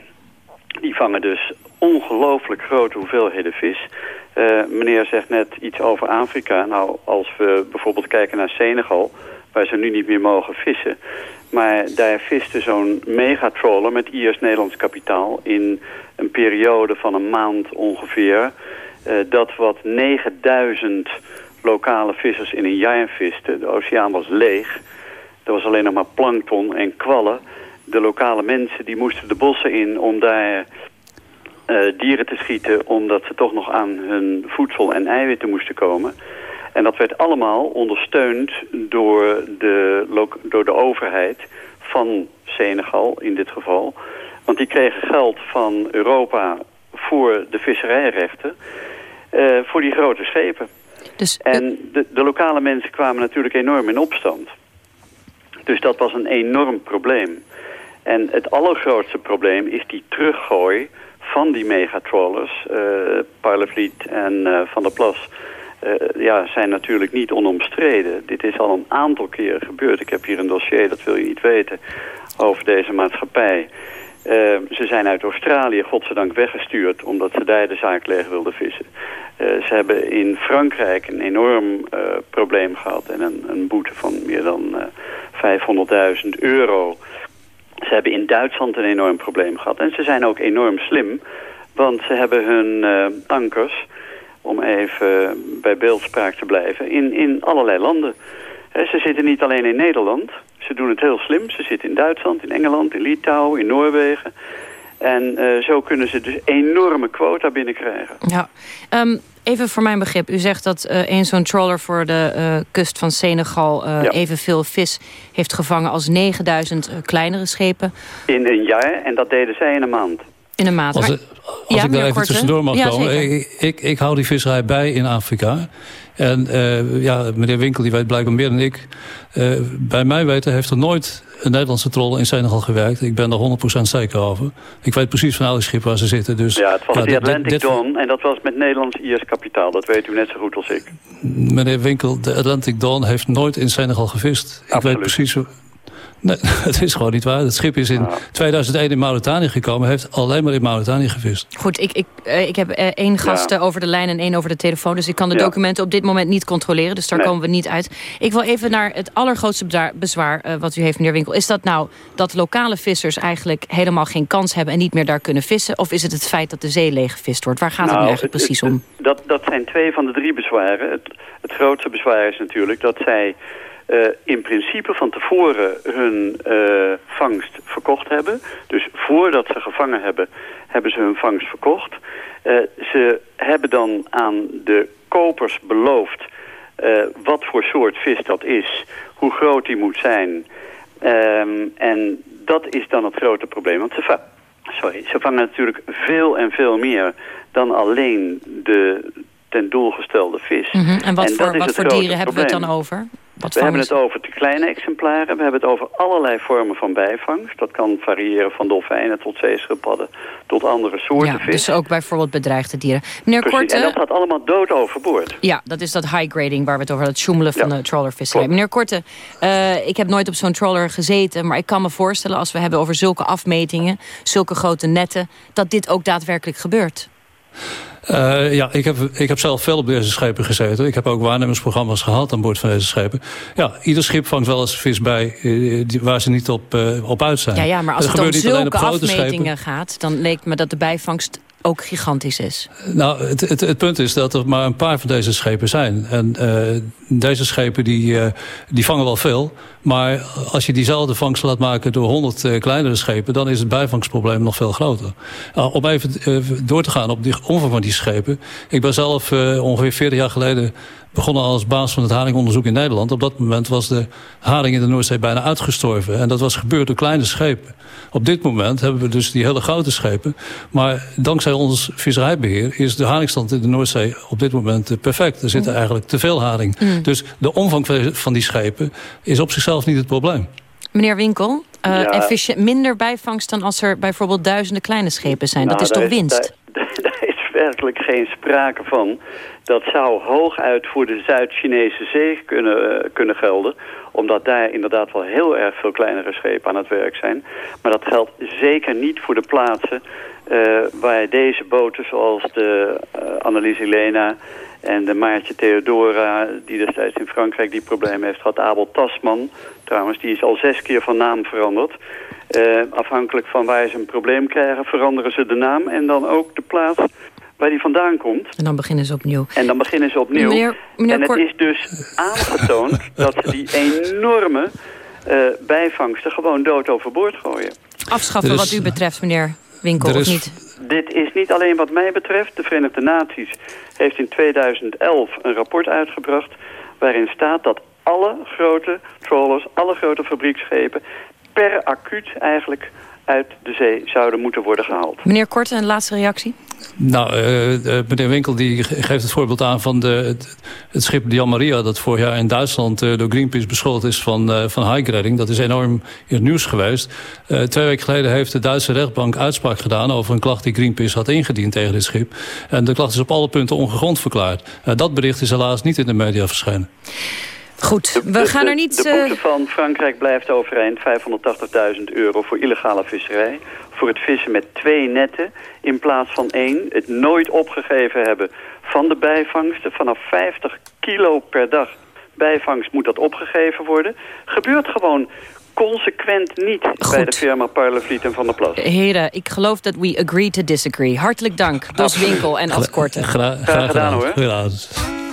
Die vangen dus ongelooflijk grote hoeveelheden vis. Uh, meneer zegt net iets over Afrika. Nou, als we bijvoorbeeld kijken naar Senegal, waar ze nu niet meer mogen vissen. Maar daar viste zo'n megatrawler met Iers-Nederlands kapitaal in een periode van een maand ongeveer... Uh, dat wat 9000 lokale vissers in een jaar visten. De oceaan was leeg. Er was alleen nog maar plankton en kwallen. De lokale mensen die moesten de bossen in om daar uh, dieren te schieten... omdat ze toch nog aan hun voedsel en eiwitten moesten komen. En dat werd allemaal ondersteund door de, door de overheid van Senegal in dit geval... Want die kregen geld van Europa voor de visserijrechten... eh, voor die grote schepen. Dus, en de, de lokale mensen kwamen natuurlijk enorm in opstand. Dus dat was een enorm probleem. En het allergrootste probleem is die teruggooi van die megatrawlers. eh Parlevliet en eh, Van der Plas ja, zijn natuurlijk niet onomstreden. Dit is al een aantal keren gebeurd. Ik heb hier een dossier, dat wil je niet weten, over deze maatschappij. Eh, ze zijn uit Australië, godzijdank, weggestuurd... omdat ze daar de zaak leeg wilden vissen. Eh, ze hebben in Frankrijk een enorm eh, probleem gehad... en een, een boete van meer dan eh 500.000 euro. Ze hebben in Duitsland een enorm probleem gehad. En ze zijn ook enorm slim, want ze hebben hun eh, ankers... om even bij beeldspraak te blijven, in, in allerlei landen. Ze zitten niet alleen in Nederland... Ze doen het heel slim. Ze zitten in Duitsland, in Engeland, in Litouwen, in Noorwegen. En eh, zo kunnen ze dus enorme quota binnenkrijgen. Ja, Ehm, even voor mijn begrip. U zegt dat eh één zo'n trawler voor de eh, kust van Senegal... eh, Ja. evenveel vis heeft gevangen als 9000 eh, kleinere schepen In een jaar, en dat deden zij in een maand. in een maand. Als, als ik daar even Korte? tussendoor mag Ja, komen. zeker. Ik, ik, ik hou die visserij bij in Afrika. En eh, ja, meneer Winkel die weet blijkbaar meer dan ik. Eh, bij mij weten heeft er nooit een Nederlandse troll in Senegal gewerkt. Ik ben er 100% zeker over. Ik weet precies van elk schip waar ze zitten. Dus, Ja, het was ja, de Atlantic dit- Dawn en dat was met Nederlands IS kapitaal. Dat weet u net zo goed als ik. Meneer Winkel, de Atlantic Dawn heeft nooit in Senegal gevist. Ik weet precies... Nee, het is gewoon niet waar. Het schip is in 2001 in Mauritanië gekomen. heeft alleen maar in Mauritanië gevist. Goed, ik, ik, eh, ik heb eh, één gast Ja. over de lijn en één over de telefoon. Dus ik kan de Ja. documenten op dit moment niet controleren. Dus daar Nee. komen we niet uit. Ik wil even naar het allergrootste bezwaar, eh, wat u heeft, meneer Winkel. Is dat nou dat lokale vissers eigenlijk helemaal geen kans hebben... en niet meer daar kunnen vissen? Of is het het feit dat de zee leeggevist wordt? Waar gaat het nu Nou, eigenlijk precies om? Dat, dat zijn twee van de drie bezwaren. Het, het grootste bezwaar is natuurlijk dat zij eh, in principe van tevoren hun eh, vangst verkocht hebben. Dus voordat ze gevangen hebben, hebben ze hun vangst verkocht. Eh, ze hebben dan aan de kopers beloofd wat voor soort vis dat is, hoe groot die moet zijn. Ehm, en dat is dan het grote probleem. Want ze, sorry, ze vangen natuurlijk veel en veel meer dan alleen de ten doel gestelde vis. Mhm. En wat voor, wat voor dieren hebben we het dan over? Wat we hebben het over te kleine exemplaren. We hebben het over allerlei vormen van bijvangst. Dat kan variëren van dolfijnen tot zeeschildpadden tot andere soorten Ja, vis. dus ook bijvoorbeeld bedreigde dieren. Meneer Precies, Korte, En dat gaat allemaal dood overboord. Ja, dat is dat high grading waar we het over hadden. Het sjoemelen van de trawlervisserij. Meneer Korte, eh, ik heb nooit op zo'n trawler gezeten... maar ik kan me voorstellen als we hebben over zulke afmetingen... zulke grote netten, dat dit ook daadwerkelijk gebeurt. Eh, ja, ik heb, ik heb zelf veel op deze schepen gezeten. Ik heb ook waarnemingsprogramma's gehad aan boord van deze schepen. Ja, ieder schip vangt wel eens vis bij eh, die, waar ze niet op, eh, op uit zijn. Ja, ja, maar als het om zulke grote schepen. gaat... dan leek me dat de bijvangst ook gigantisch is. Nou, het, het, het punt is dat er maar een paar van deze schepen zijn. En deze schepen die, die vangen wel veel. Maar als je diezelfde vangst laat maken door 100 eh, kleinere schepen... dan is het bijvangstprobleem nog veel groter. Nou, om even door te gaan op die omvang van die schepen. Ik ben zelf eh, ongeveer 40 jaar geleden begonnen als baas van het haringonderzoek in Nederland. Op dat moment was de haring in de Noordzee bijna uitgestorven. En dat was gebeurd door kleine schepen. Op dit moment hebben we dus die hele grote schepen. Maar dankzij ons visserijbeheer is de haringstand in de Noordzee op dit moment eh, perfect. Er zitten Mm. eigenlijk te veel haring. Mm. Dus de omvang van- die schepen is op zichzelf niet het probleem. Meneer Winkel, eh, Ja. minder bijvangst dan als er bijvoorbeeld duizenden kleine schepen zijn. dat Nou, is toch winst? Daar, daar is werkelijk geen sprake van. Dat zou hooguit voor de Zuid-Chinese zee kunnen, eh, kunnen gelden. Omdat daar inderdaad wel heel erg veel kleinere schepen aan het werk zijn. Maar dat geldt zeker niet voor de plaatsen eh, waar deze boten zoals de eh, Annelies Helena en de Maartje Theodora, die destijds in Frankrijk die problemen heeft gehad. Abel Tasman, trouwens, die is al zes keer van naam veranderd. Afhankelijk van waar ze een probleem krijgen, veranderen ze de naam en dan ook de plaats waar die vandaan komt. En dan beginnen ze opnieuw. En dan beginnen ze opnieuw. Meneer- meneer en het is dus aangetoond dat ze die enorme eh, bijvangsten gewoon dood overboord gooien. Afschaffen is- wat u betreft, meneer Winkel, of niet? Dit is niet alleen wat mij betreft. De Verenigde Naties heeft in 2011 een rapport uitgebracht... waarin staat dat alle grote trawlers, alle grote fabrieksschepen... per acuut eigenlijk uit de zee zouden moeten worden gehaald. Meneer Korte, een laatste reactie? Nou, uh, meneer Winkel die geeft het voorbeeld aan van de, het, het schip Jan Maria... dat vorig jaar in Duitsland uh, door Greenpeace beschuldigd is van, uh, van highgrading. Dat is enorm in het nieuws geweest. twee weken geleden heeft de Duitse rechtbank uitspraak gedaan... over een klacht die Greenpeace had ingediend tegen dit schip. En de klacht is op alle punten ongegrond verklaard. dat bericht is helaas niet in de media verschijnen. Goed, we gaan er niet... De, de boete van Frankrijk blijft overeind. 580.000 euro voor illegale visserij. Voor het vissen met twee netten in plaats van één. Het nooit opgegeven hebben van de bijvangsten. Vanaf 50 kilo per dag bijvangst moet dat opgegeven worden. Gebeurt gewoon consequent niet bij de firma Parlevliet en Van der Plas. Heren, ik geloof dat we agree to disagree. Hartelijk dank, Dos Winkel en Ad Korte. Graag, graag gedaan, hoor. I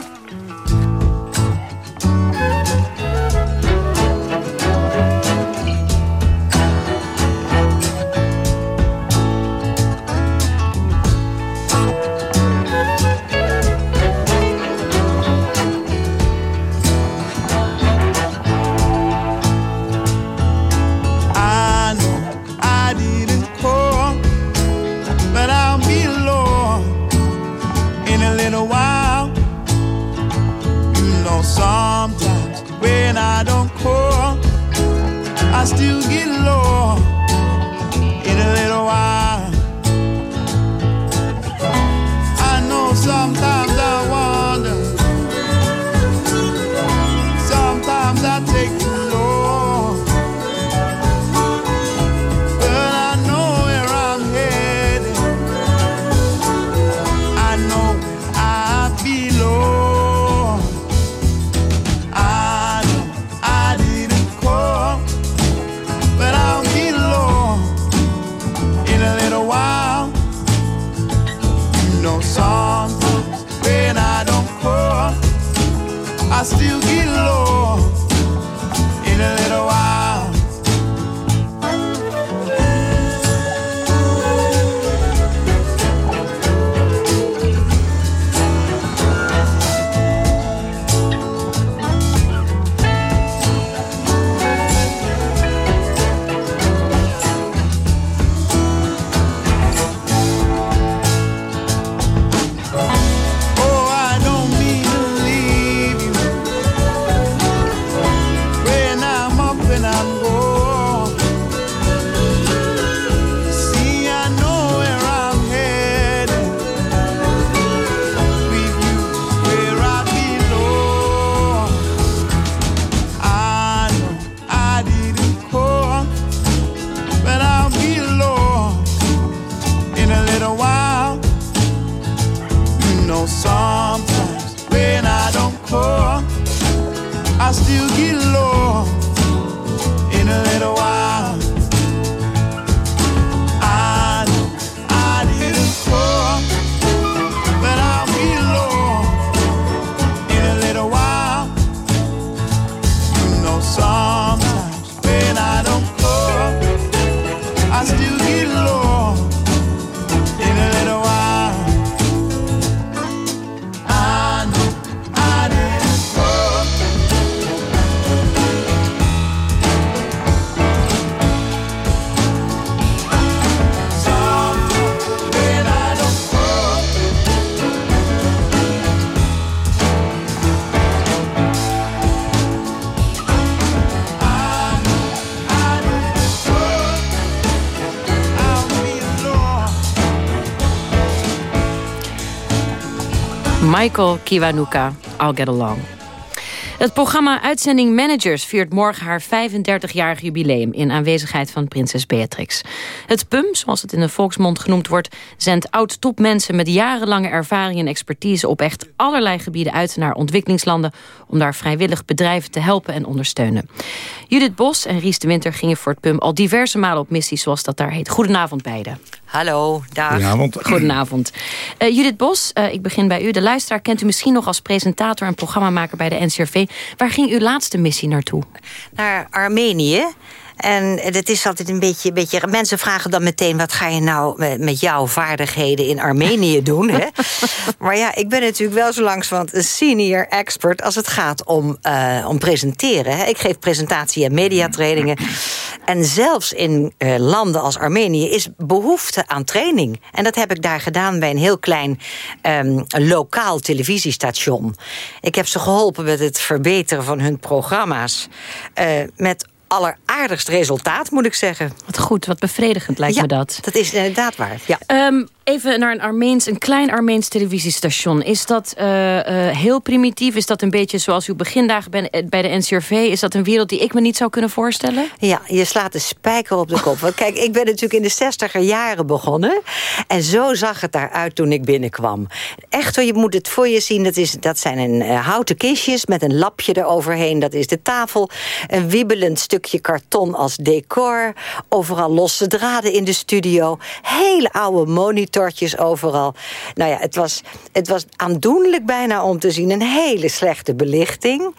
Michael Kiwanuka, I'll Get Along. Het programma Uitzending Managers viert morgen haar 35-jarig jubileum... in aanwezigheid van prinses Beatrix. Het PUM, zoals het in de volksmond genoemd wordt... zendt oud-topmensen met jarenlange ervaring en expertise... op echt allerlei gebieden uit naar ontwikkelingslanden... om daar vrijwillig bedrijven te helpen en ondersteunen. Judith Bos en Ries de Winter gingen voor het PUM... al diverse malen op missie, zoals dat daar heet. Goedenavond beiden. Hallo, dag. Goedenavond. Goedenavond. Uh, Judith Bos, uh, ik begin bij u. De luisteraar kent u misschien nog als presentator en programmamaker bij de NCRV. Waar ging uw laatste missie naartoe? Naar Armenië. En dat is altijd een beetje, beetje... Mensen vragen dan meteen, wat ga je nou met, jouw vaardigheden in Armenië doen? Hè? maar ja, ik ben natuurlijk wel zo langzamerhand een senior expert... als het gaat om, uh, om presenteren. Hè? Ik geef presentatie- en mediatrainingen. En zelfs in uh, landen als Armenië is behoefte aan training. En dat heb ik daar gedaan bij een heel klein um, lokaal televisiestation. Ik heb ze geholpen met het verbeteren van hun programma's. Uh, met alleraardigst resultaat, moet ik zeggen. Wat goed, wat bevredigend lijkt ja, me dat. dat is inderdaad waar, ja. Um, even naar een Armeens, een klein Armeens televisiestation. Is dat uh, uh, heel primitief? Is dat een beetje zoals uw begindagen bij, bij de NCRV? Is dat een wereld die ik me niet zou kunnen voorstellen? Ja, je slaat de spijker op de kop. Want kijk, ik ben natuurlijk in de zestiger jaren begonnen. En zo zag het daaruit toen ik binnenkwam. Echt, je moet het voor je zien. Dat, is, dat zijn een houten kistjes met een lapje eroverheen. Dat is de tafel. Een wiebelend stukje karton als decor. Overal losse draden in de studio. Hele oude monitor tortjes overal. Nou ja, het was, het was aandoenlijk bijna om te zien. Een hele slechte belichting.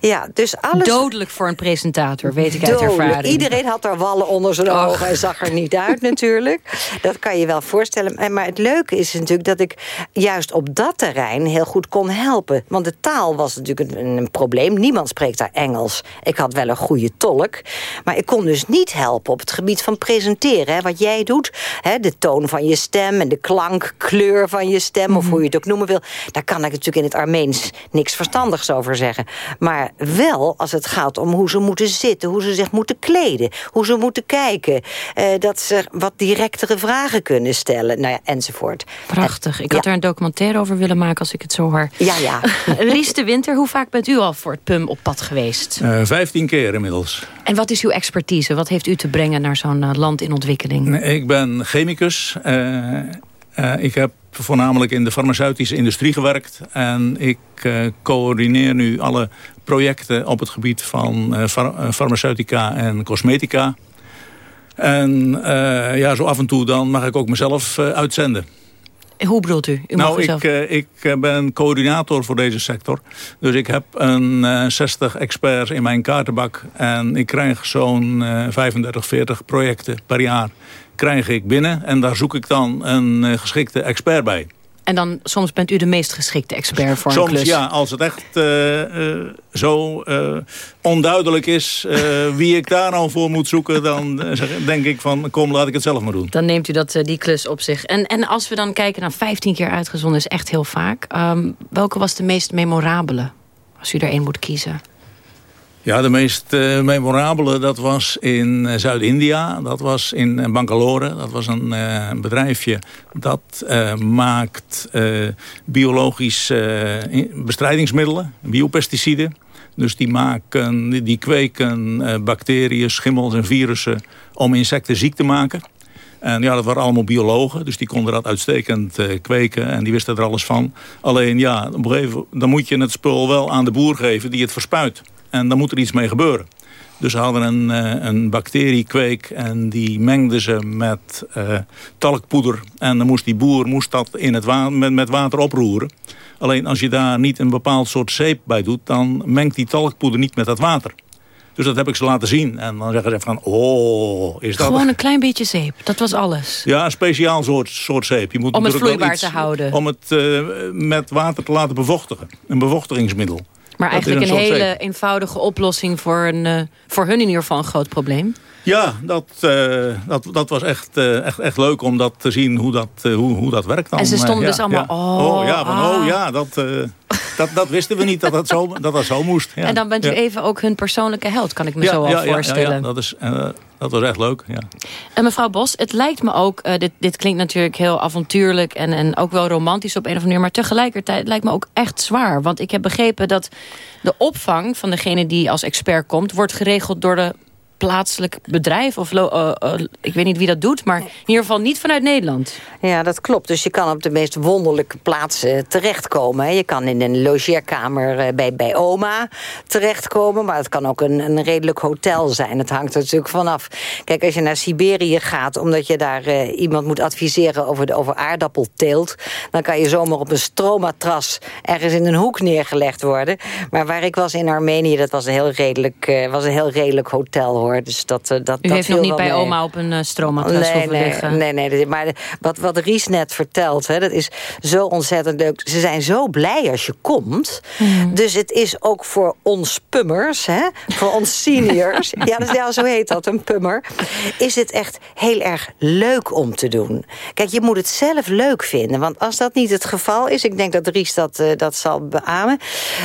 Ja, dus alles... Dodelijk voor een presentator, weet ik uit ervaring. Iedereen had er wallen onder zijn ogen en zag er niet uit natuurlijk. Dat kan je wel voorstellen. Maar het leuke is natuurlijk dat ik juist op dat terrein heel goed kon helpen. Want de taal was natuurlijk een, een probleem. Niemand spreekt daar Engels. Ik had wel een goede tolk. Maar ik kon dus niet helpen op het gebied van presenteren. Hè, wat jij doet, hè, de toon van je stem en de klankkleur van je stem... of Mhm. hoe je het ook noemen wil. Daar kan ik natuurlijk in het Armeens niks verstandigs over zeggen. Maar wel als het gaat om hoe ze moeten zitten... hoe ze zich moeten kleden, hoe ze moeten kijken... Eh, dat ze wat directere vragen kunnen stellen, nou ja, enzovoort. Prachtig. Ik had ja. er een documentaire over willen maken als ik het zo hoor. Ja, ja. Ries de Winter, hoe vaak bent u al voor het PUM op pad geweest? Uh, Vijftien keer inmiddels. En wat is uw expertise? Wat heeft u te brengen naar zo'n uh, land in ontwikkeling? Ik ben chemicus. Uh, ik heb voornamelijk in de farmaceutische industrie gewerkt. En ik uh, coördineer nu alle projecten op het gebied van far farmaceutica en cosmetica. En ja, zo af en toe dan mag ik ook mezelf uitzenden. Hoe bedoelt u? u nou, ik, uh, ik ben coördinator voor deze sector. Dus ik heb een uh, 60 experts in mijn kaartenbak. En ik krijg zo'n uh, 35, 40 projecten per jaar krijg ik binnen. En daar zoek ik dan een geschikte expert bij. En dan soms bent u de meest geschikte expert voor soms, een klus? ja, als het echt uh, uh, zo uh, onduidelijk is wie ik daar nou voor moet zoeken... dan denk ik van, kom, laat ik het zelf maar doen. Dan neemt u dat, die klus op zich. En, en als we dan kijken naar 15 keer uitgezonden, is echt heel vaak. Um, welke was de meest memorabele, als u er één moet kiezen? Ja, de meest uh, memorabele, dat was in uh, Zuid-India. Dat was in uh, Bangalore. Dat was een bedrijfje dat maakt biologisch bestrijdingsmiddelen, biopesticiden. Dus die, maken, die kweken bacteriën, schimmels en virussen om insecten ziek te maken. En ja, dat waren allemaal biologen, dus die konden dat uitstekend kweken en die wisten er alles van. Alleen ja, dan moet je het spul wel aan de boer geven die het verspuit. En dan moet er iets mee gebeuren. Dus ze hadden een, uh, een bacteriekweek en die mengden ze met uh, talkpoeder. En dan moest die boer moest dat in het wa met, met water oproeren. Alleen als je daar niet een bepaald soort zeep bij doet... dan mengt die talkpoeder niet met dat water. Dus dat heb ik ze laten zien. En dan zeggen ze van, oh, is dat... Gewoon een klein beetje zeep, dat was alles. Ja, een speciaal soort, soort zeep. Je moet om het vloeibaar iets, te houden. Om het uh, met water te laten bevochtigen. Een bevochtigingsmiddel. Maar eigenlijk een, een hele eenvoudige oplossing voor, een, uh, voor hun in ieder geval een groot probleem. Ja, dat, uh, dat, dat was echt, uh, echt, echt leuk om dat te zien hoe dat, uh, hoe, hoe dat werkt. Dan. En ze stonden ja, dus allemaal, ja. oh, oh ja, van, ah. oh ja, dat, dat, dat wisten we niet dat dat zo, dat dat zo moest. Ja. En dan bent u even ook hun persoonlijke held, kan ik me zo al ja, voorstellen. Ja, ja, dat, is, dat was echt leuk, ja. En mevrouw Bos, het lijkt me ook, dit, dit klinkt natuurlijk heel avontuurlijk... En, en ook wel romantisch op een of andere manier... maar tegelijkertijd lijkt me ook echt zwaar. Want ik heb begrepen dat de opvang van degene die als expert komt... wordt geregeld door de plaatselijk bedrijf? Of uh, uh, ik weet niet wie dat doet, maar in ieder geval niet vanuit Nederland. Ja, dat klopt. Dus je kan op de meest wonderlijke plaatsen terechtkomen. Je kan in een logeerkamer bij, bij oma terechtkomen. Maar het kan ook een, een redelijk hotel zijn. Het hangt er natuurlijk vanaf. Kijk, als je naar Siberië gaat... omdat je daar iemand moet adviseren over, de, over aardappelteelt... dan kan je zomaar op een stromatras ergens in een hoek neergelegd worden. Maar waar ik was in Armenië, dat was een heel redelijk, was een heel redelijk hotel hoor. Dus dat, uh, dat, U dat heeft nog niet bij mee. oma op een uh, stroommatras nee, nee, liggen. Nee, nee, maar wat, wat Ries net vertelt, hè, dat is zo ontzettend leuk. Ze zijn zo blij als je komt. Hmm. Dus het is ook voor ons pummers, hè, voor ons seniors... ja, dus, ja, zo heet dat, een pummer... is het echt heel erg leuk om te doen. Kijk, je moet het zelf leuk vinden. Want als dat niet het geval is... ik denk dat Ries dat, uh, dat zal beamen...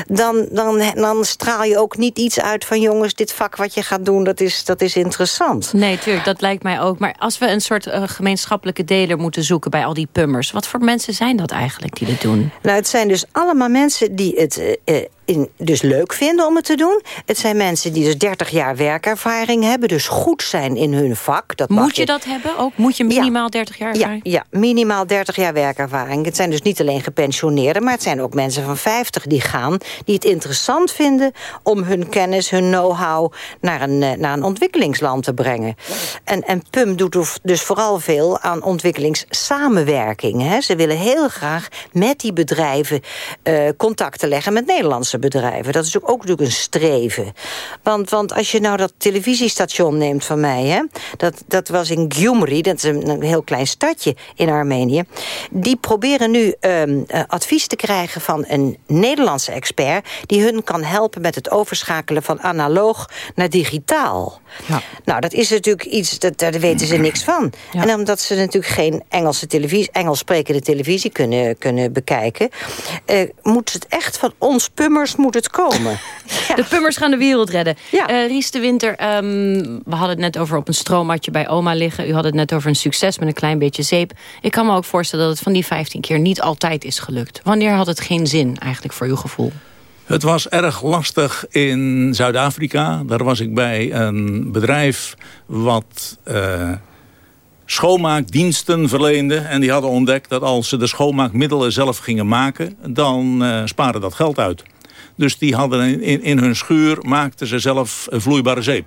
Dan, dan, dan straal je ook niet iets uit van... jongens, dit vak wat je gaat doen, dat is, dat is interessant. Nee, tuurlijk, dat lijkt mij ook. Maar als we een soort uh, gemeenschappelijke deler moeten zoeken... bij al die pummers, wat voor mensen zijn dat eigenlijk die dit doen? Nou, het zijn dus allemaal mensen die het... Uh, in, dus leuk vinden om het te doen. Het zijn mensen die dus 30 jaar werkervaring hebben. Dus goed zijn in hun vak. Dat Moet je, dat hebben ook? Moet je minimaal ja. 30 jaar ervaring? Ja, ja, minimaal 30 jaar werkervaring. Het zijn dus niet alleen gepensioneerden... maar het zijn ook mensen van 50 die gaan... die het interessant vinden om hun kennis, hun know-how... Naar een, naar een ontwikkelingsland te brengen. En, en PUM doet dus vooral veel aan ontwikkelingssamenwerking. Hè. Ze willen heel graag met die bedrijven... Uh, contacten leggen met Nederlandse bedrijven. Dat is ook, ook natuurlijk een streven. Want, want als je nou dat televisiestation neemt van mij... Hè, dat, dat was in Gyumri, dat is een, een heel klein stadje in Armenië... die proberen nu um, uh, advies te krijgen van een Nederlandse expert... die hun kan helpen met het overschakelen van analoog naar digitaal. Ja. Nou, dat is natuurlijk iets, dat, daar weten ze niks van. Ja. En omdat ze natuurlijk geen Engelse televisie, Engels sprekende televisie kunnen, kunnen bekijken... Uh, moet het echt van ons pummers moet het komen. Ja. De pummers gaan de wereld redden. Ja. Uh, Ries de Winter, um, we hadden het net over op een stroommatje bij oma liggen. U had het net over een succes met een klein beetje zeep. Ik kan me ook voorstellen dat het van die 15 keer niet altijd is gelukt. Wanneer had het geen zin eigenlijk voor uw gevoel? Het was erg lastig in Zuid-Afrika. Daar was ik bij een bedrijf wat... Uh, schoonmaakdiensten verleende. En die hadden ontdekt dat als ze de schoonmaakmiddelen zelf gingen maken... dan uh, spaarde dat geld uit. Dus die hadden in, in hun schuur maakten ze zelf vloeibare zeep.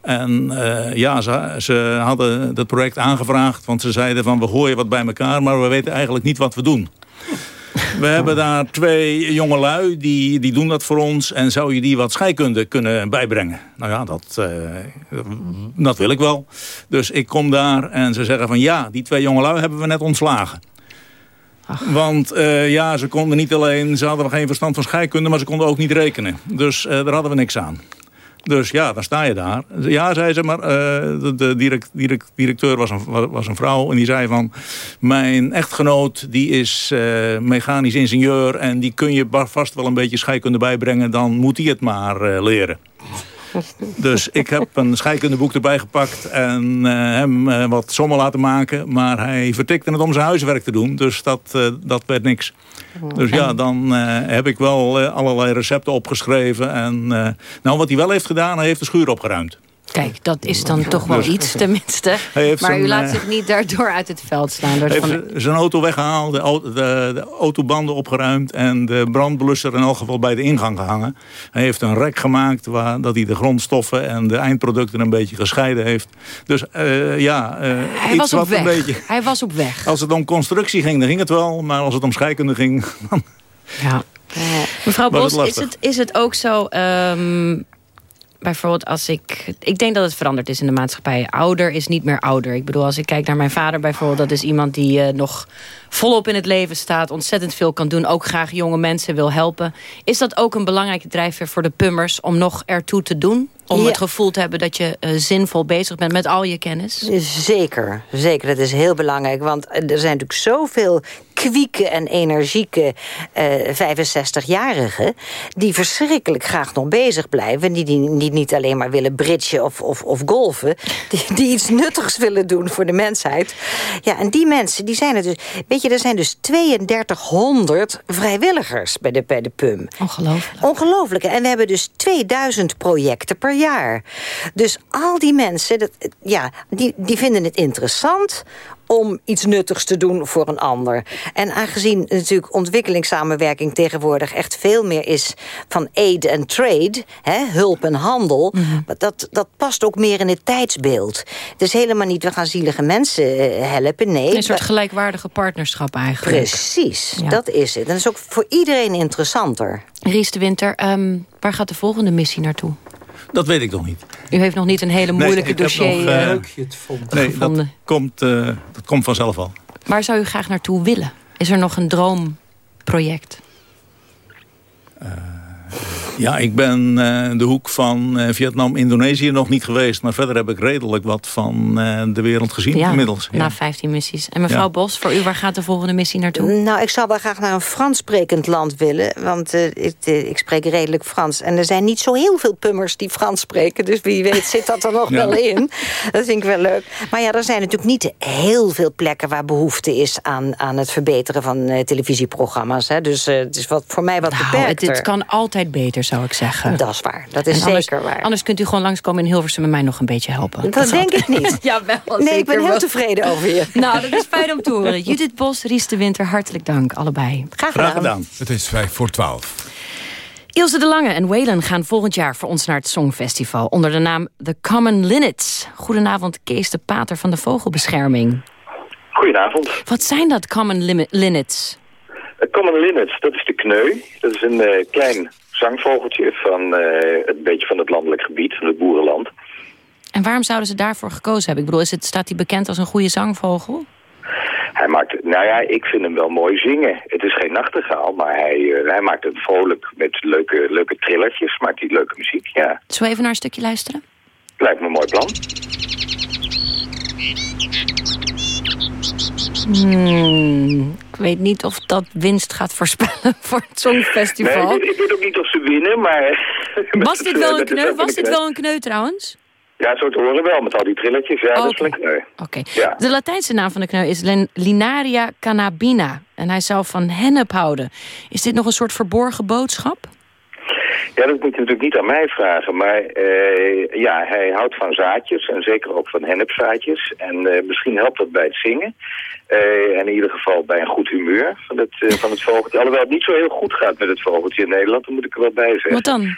En uh, ja, ze, ze, hadden dat project aangevraagd. Want ze zeiden van we gooien wat bij elkaar. Maar we weten eigenlijk niet wat we doen. We hebben daar twee jongelui, die, die doen dat voor ons. En zou je die wat scheikunde kunnen bijbrengen? Nou ja, dat, uh, dat wil ik wel. Dus ik kom daar en ze zeggen van ja, die twee jongelui hebben we net ontslagen. Want uh, ja, ze konden niet alleen, ze hadden geen verstand van scheikunde, maar ze konden ook niet rekenen. Dus uh, daar hadden we niks aan. Dus ja, dan sta je daar. Ja, zei ze, maar uh, de, direct, direct, directeur was een, was een vrouw. En die zei van, mijn echtgenoot die is mechanisch ingenieur... en die kun je vast wel een beetje scheikunde bijbrengen... dan moet hij het maar uh, leren. Dus ik heb een scheikundeboek erbij gepakt en uh, hem uh, wat sommen laten maken. Maar hij vertikte het om zijn huiswerk te doen. Dus dat, uh, dat werd niks. Dus ja, dan heb ik wel allerlei recepten opgeschreven. En nou, wat hij wel heeft gedaan, hij heeft de schuur opgeruimd. Kijk, dat is dan toch wel iets tenminste. Maar u laat zich niet daardoor uit het veld slaan. Hij heeft van... zijn auto weggehaald, de, de, de, autobanden opgeruimd... en de brandblusser in elk geval bij de ingang gehangen. Hij heeft een rek gemaakt waar dat hij de grondstoffen... en de eindproducten een beetje gescheiden heeft. Dus uh, ja, uh, hij iets was op wat weg. een beetje... Hij was op weg. Als het om constructie ging, dan ging het wel. Maar als het om scheikunde ging... Dan... Ja. Mevrouw Bos, is het, is het ook zo... Um, bijvoorbeeld als ik... Ik denk dat het veranderd is in de maatschappij. Ouder is niet meer ouder. Ik bedoel, als ik kijk naar mijn vader bijvoorbeeld... dat is iemand die uh, nog volop in het leven staat... ontzettend veel kan doen, ook graag jonge mensen wil helpen. Is dat ook een belangrijke drijfveer voor de pummers... om nog ertoe te doen? Om Ja. het gevoel te hebben dat je uh, zinvol bezig bent met al je kennis? Zeker, zeker. Dat is heel belangrijk. Want er zijn natuurlijk zoveel kwieke en energieke eh 65-jarigen... die verschrikkelijk graag nog bezig blijven. Die, die, die niet alleen maar willen bridgen of, of, of golven. Die, die iets nuttigs willen doen voor de mensheid. Ja, en die mensen, die zijn er dus... Weet je, er zijn dus 3200 vrijwilligers bij de, bij de PUM. Ongelooflijk. Ongelooflijk. En we hebben dus 2000 projecten per jaar. Dus al die mensen, dat, ja, die, die vinden het interessant om iets nuttigs te doen voor een ander. En aangezien natuurlijk ontwikkelingssamenwerking tegenwoordig echt veel meer is van aid en trade, hè, hulp en handel, dat, dat past ook meer in het tijdsbeeld. Het is helemaal niet, we gaan zielige mensen eh, helpen, nee. Een soort gelijkwaardige partnerschap eigenlijk. Precies, Ja. dat is het. En dat is ook voor iedereen interessanter. Ries de Winter, ehm, waar gaat de volgende missie naartoe? Dat weet ik nog niet. U heeft nog niet een hele moeilijke ik heb dossier nog, eh, eh, Leuk je het vond. Nee, dat komt, eh, dat komt vanzelf al. Waar zou u graag naartoe willen? Is er nog een droomproject? Ja, ik ben eh, de hoek van eh, Vietnam, Indonesië nog niet geweest. Maar verder heb ik redelijk wat van eh, de wereld gezien Ja, inmiddels. Ja. na 15 missies. En mevrouw Ja. Bos, voor u, waar gaat de volgende missie naartoe? Nou, ik zou wel graag naar een Frans sprekend land willen. Want eh, ik, ik spreek redelijk Frans. En er zijn niet zo heel veel pummers die Frans spreken. Dus wie weet zit dat er nog Ja. wel in. Dat vind ik wel leuk. Maar ja, er zijn natuurlijk niet heel veel plekken... waar behoefte is aan, aan het verbeteren van eh, televisieprogramma's. Hè. Dus eh, het is wat, voor mij wat Nou, het, beperkter. het kan altijd beter, zou ik zeggen. Dat is waar. Dat is En anders, zeker waar. Anders kunt u gewoon langskomen in Hilversum en mij nog een beetje helpen. Dat zou denk ik niet. ja, wel. Nee, ik ben heel wel. tevreden over je. Nou, dat is fijn om te horen. Judith Bos, Ries de Winter, hartelijk dank, allebei. Graag gedaan. Het is vijf voor twaalf. Ilse de Lange en Waylon gaan volgend jaar voor ons naar het Songfestival... onder de naam The Common Linnets. Goedenavond, Kees de Pater van de Vogelbescherming. Goedenavond. Wat zijn dat Common Linnets? Uh, Common Linnets, dat is de kneu. Dat is een eh, klein zangvogeltje van eh, een beetje van het landelijk gebied, van het boerenland. En waarom zouden ze daarvoor gekozen hebben? Ik bedoel, is het, staat hij bekend als een goede zangvogel? Hij maakt, nou ja, ik vind hem wel mooi zingen. Het is geen nachtegaal, maar hij, eh, hij maakt het vrolijk met leuke, leuke trillertjes. Maakt hij leuke muziek, ja. Zullen we even naar een stukje luisteren? Lijkt me een mooi plan. Hmm, ik weet niet of dat winst gaat voorspellen voor het Songfestival. Nee, ik, weet- ook niet of ze winnen, maar... Was dit wel een kneu? Was dit wel een kneu trouwens? Ja, zo te horen wel, met al die trillertjes. Ja, dat is wel een kneu. Oké. Ja. De Latijnse naam van de kneu is Linaria cannabina. En hij zou van hennep houden. Is dit nog een soort verborgen boodschap? Ja, dat moet je natuurlijk niet aan mij vragen. Maar eh, ja, hij houdt van zaadjes en zeker ook van hennepzaadjes. En eh, misschien helpt dat bij het zingen. Eh, en in ieder geval bij een goed humeur van het, van het vogeltje. Alhoewel het niet zo heel goed gaat met het vogeltje in Nederland, dan moet ik er wel bij zeggen. Wat dan?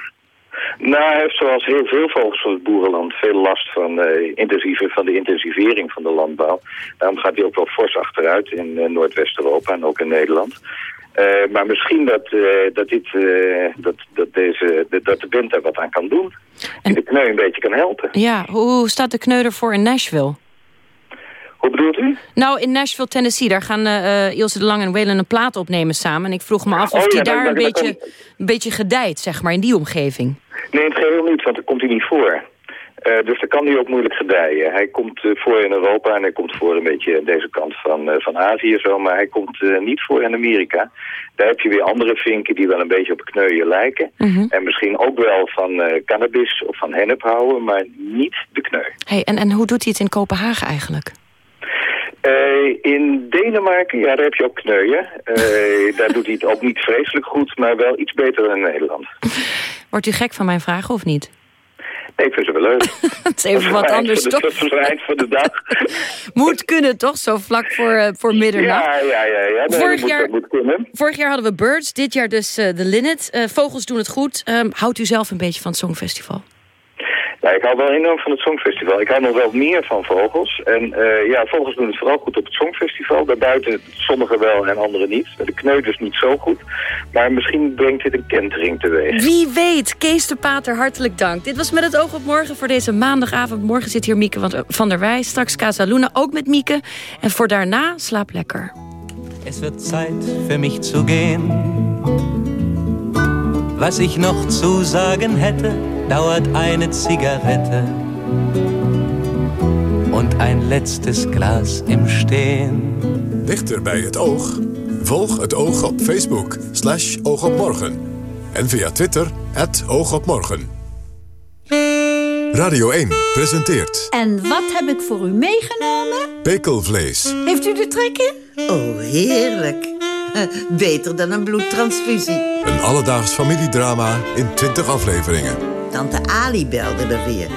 Nou, hij heeft zoals heel veel vogels van het boerenland veel last van, eh, intensieve, van de intensivering van de landbouw. Daarom gaat hij ook wel fors achteruit in Noordwest-Europa en ook in Nederland. Eh, maar misschien dat, eh, dat, dit, eh, dat, dat, deze, dat, de band daar wat aan kan doen. En de kneu een beetje kan helpen. Ja, hoe staat de kneu ervoor in Nashville? Hoe bedoelt u? Nou, in Nashville, Tennessee, daar gaan Ilse de Lange en Waylon een plaat opnemen samen. En ik vroeg me af of Oh die ja, daar een beetje, een beetje gedijt, zeg maar, in die omgeving. Nee, in het geheel niet, want daar komt hij niet voor. Eh, dus daar kan hij ook moeilijk gedijen. Hij komt eh, voor in Europa en hij komt voor een beetje aan deze kant van, eh, van Azië zo, maar hij komt niet voor in Amerika. Daar heb je weer andere vinken die wel een beetje op kneuien lijken. Mhm. En misschien ook wel van cannabis of van hennep houden, maar niet de kneu. Hey, en, en hoe doet hij het in Kopenhagen eigenlijk? In Denemarken, ja, daar heb je ook kneuien. Daar doet hij het ook niet vreselijk goed, maar wel iets beter dan in Nederland. Wordt u gek van mijn vragen of niet? Nee, ik vind ze wel leuk. Het is even wat anders, toch? het van de dag. Moet kunnen, toch? Zo vlak voor, eh, voor middernacht. Ja, ja, ja. ja. Nee, Vorig moet, jaar- moet. Vorig jaar hadden we Birds, dit jaar dus eh, de Linnet. Eh, vogels doen het goed. Ehm, houdt u zelf een beetje van het Songfestival? Ja, ik hou wel enorm van het Songfestival. Ik hou nog wel meer van vogels. En eh, ja, vogels doen het vooral goed op het Songfestival. Daarbuiten sommigen wel en anderen niet. De kneu dus niet zo goed. Maar misschien brengt dit een kentering teweeg. Wie weet, Kees de Pater, hartelijk dank. Dit was Met het oog op morgen voor deze maandagavond. Morgen zit hier Mieke van- van der Wij, straks Casa Luna, ook met Mieke. En voor daarna, slaap lekker. Es wird Zeit für mich zu gehen. Was ich noch zu sagen hätte, dauert eine Zigarette und ein letztes Glas im Stehen. Dichter bij het oog? Volg het oog op Facebook, slash oogopmorgen. En via Twitter, het oogopmorgen. Radio 1 presenteert En wat heb ik voor u meegenomen? Pekelvlees. Heeft u de trek in? Oh, heerlijk. Beter dan een bloedtransfusie. Een alledaags familiedrama in 20 afleveringen. Tante Ali belde er weer.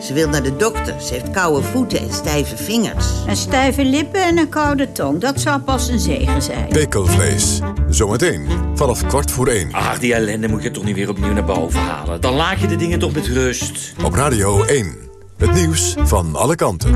Ze wil naar de dokter. Ze heeft koude voeten en stijve vingers. Een stijve lippen en een koude tong. Dat zou pas een zegen zijn. Pekelvlees. Zometeen vanaf kwart voor één. Ach, die ellende moet je toch niet weer opnieuw naar boven halen. Dan laat je de dingen toch met rust. Op Radio 1. Het nieuws van alle kanten.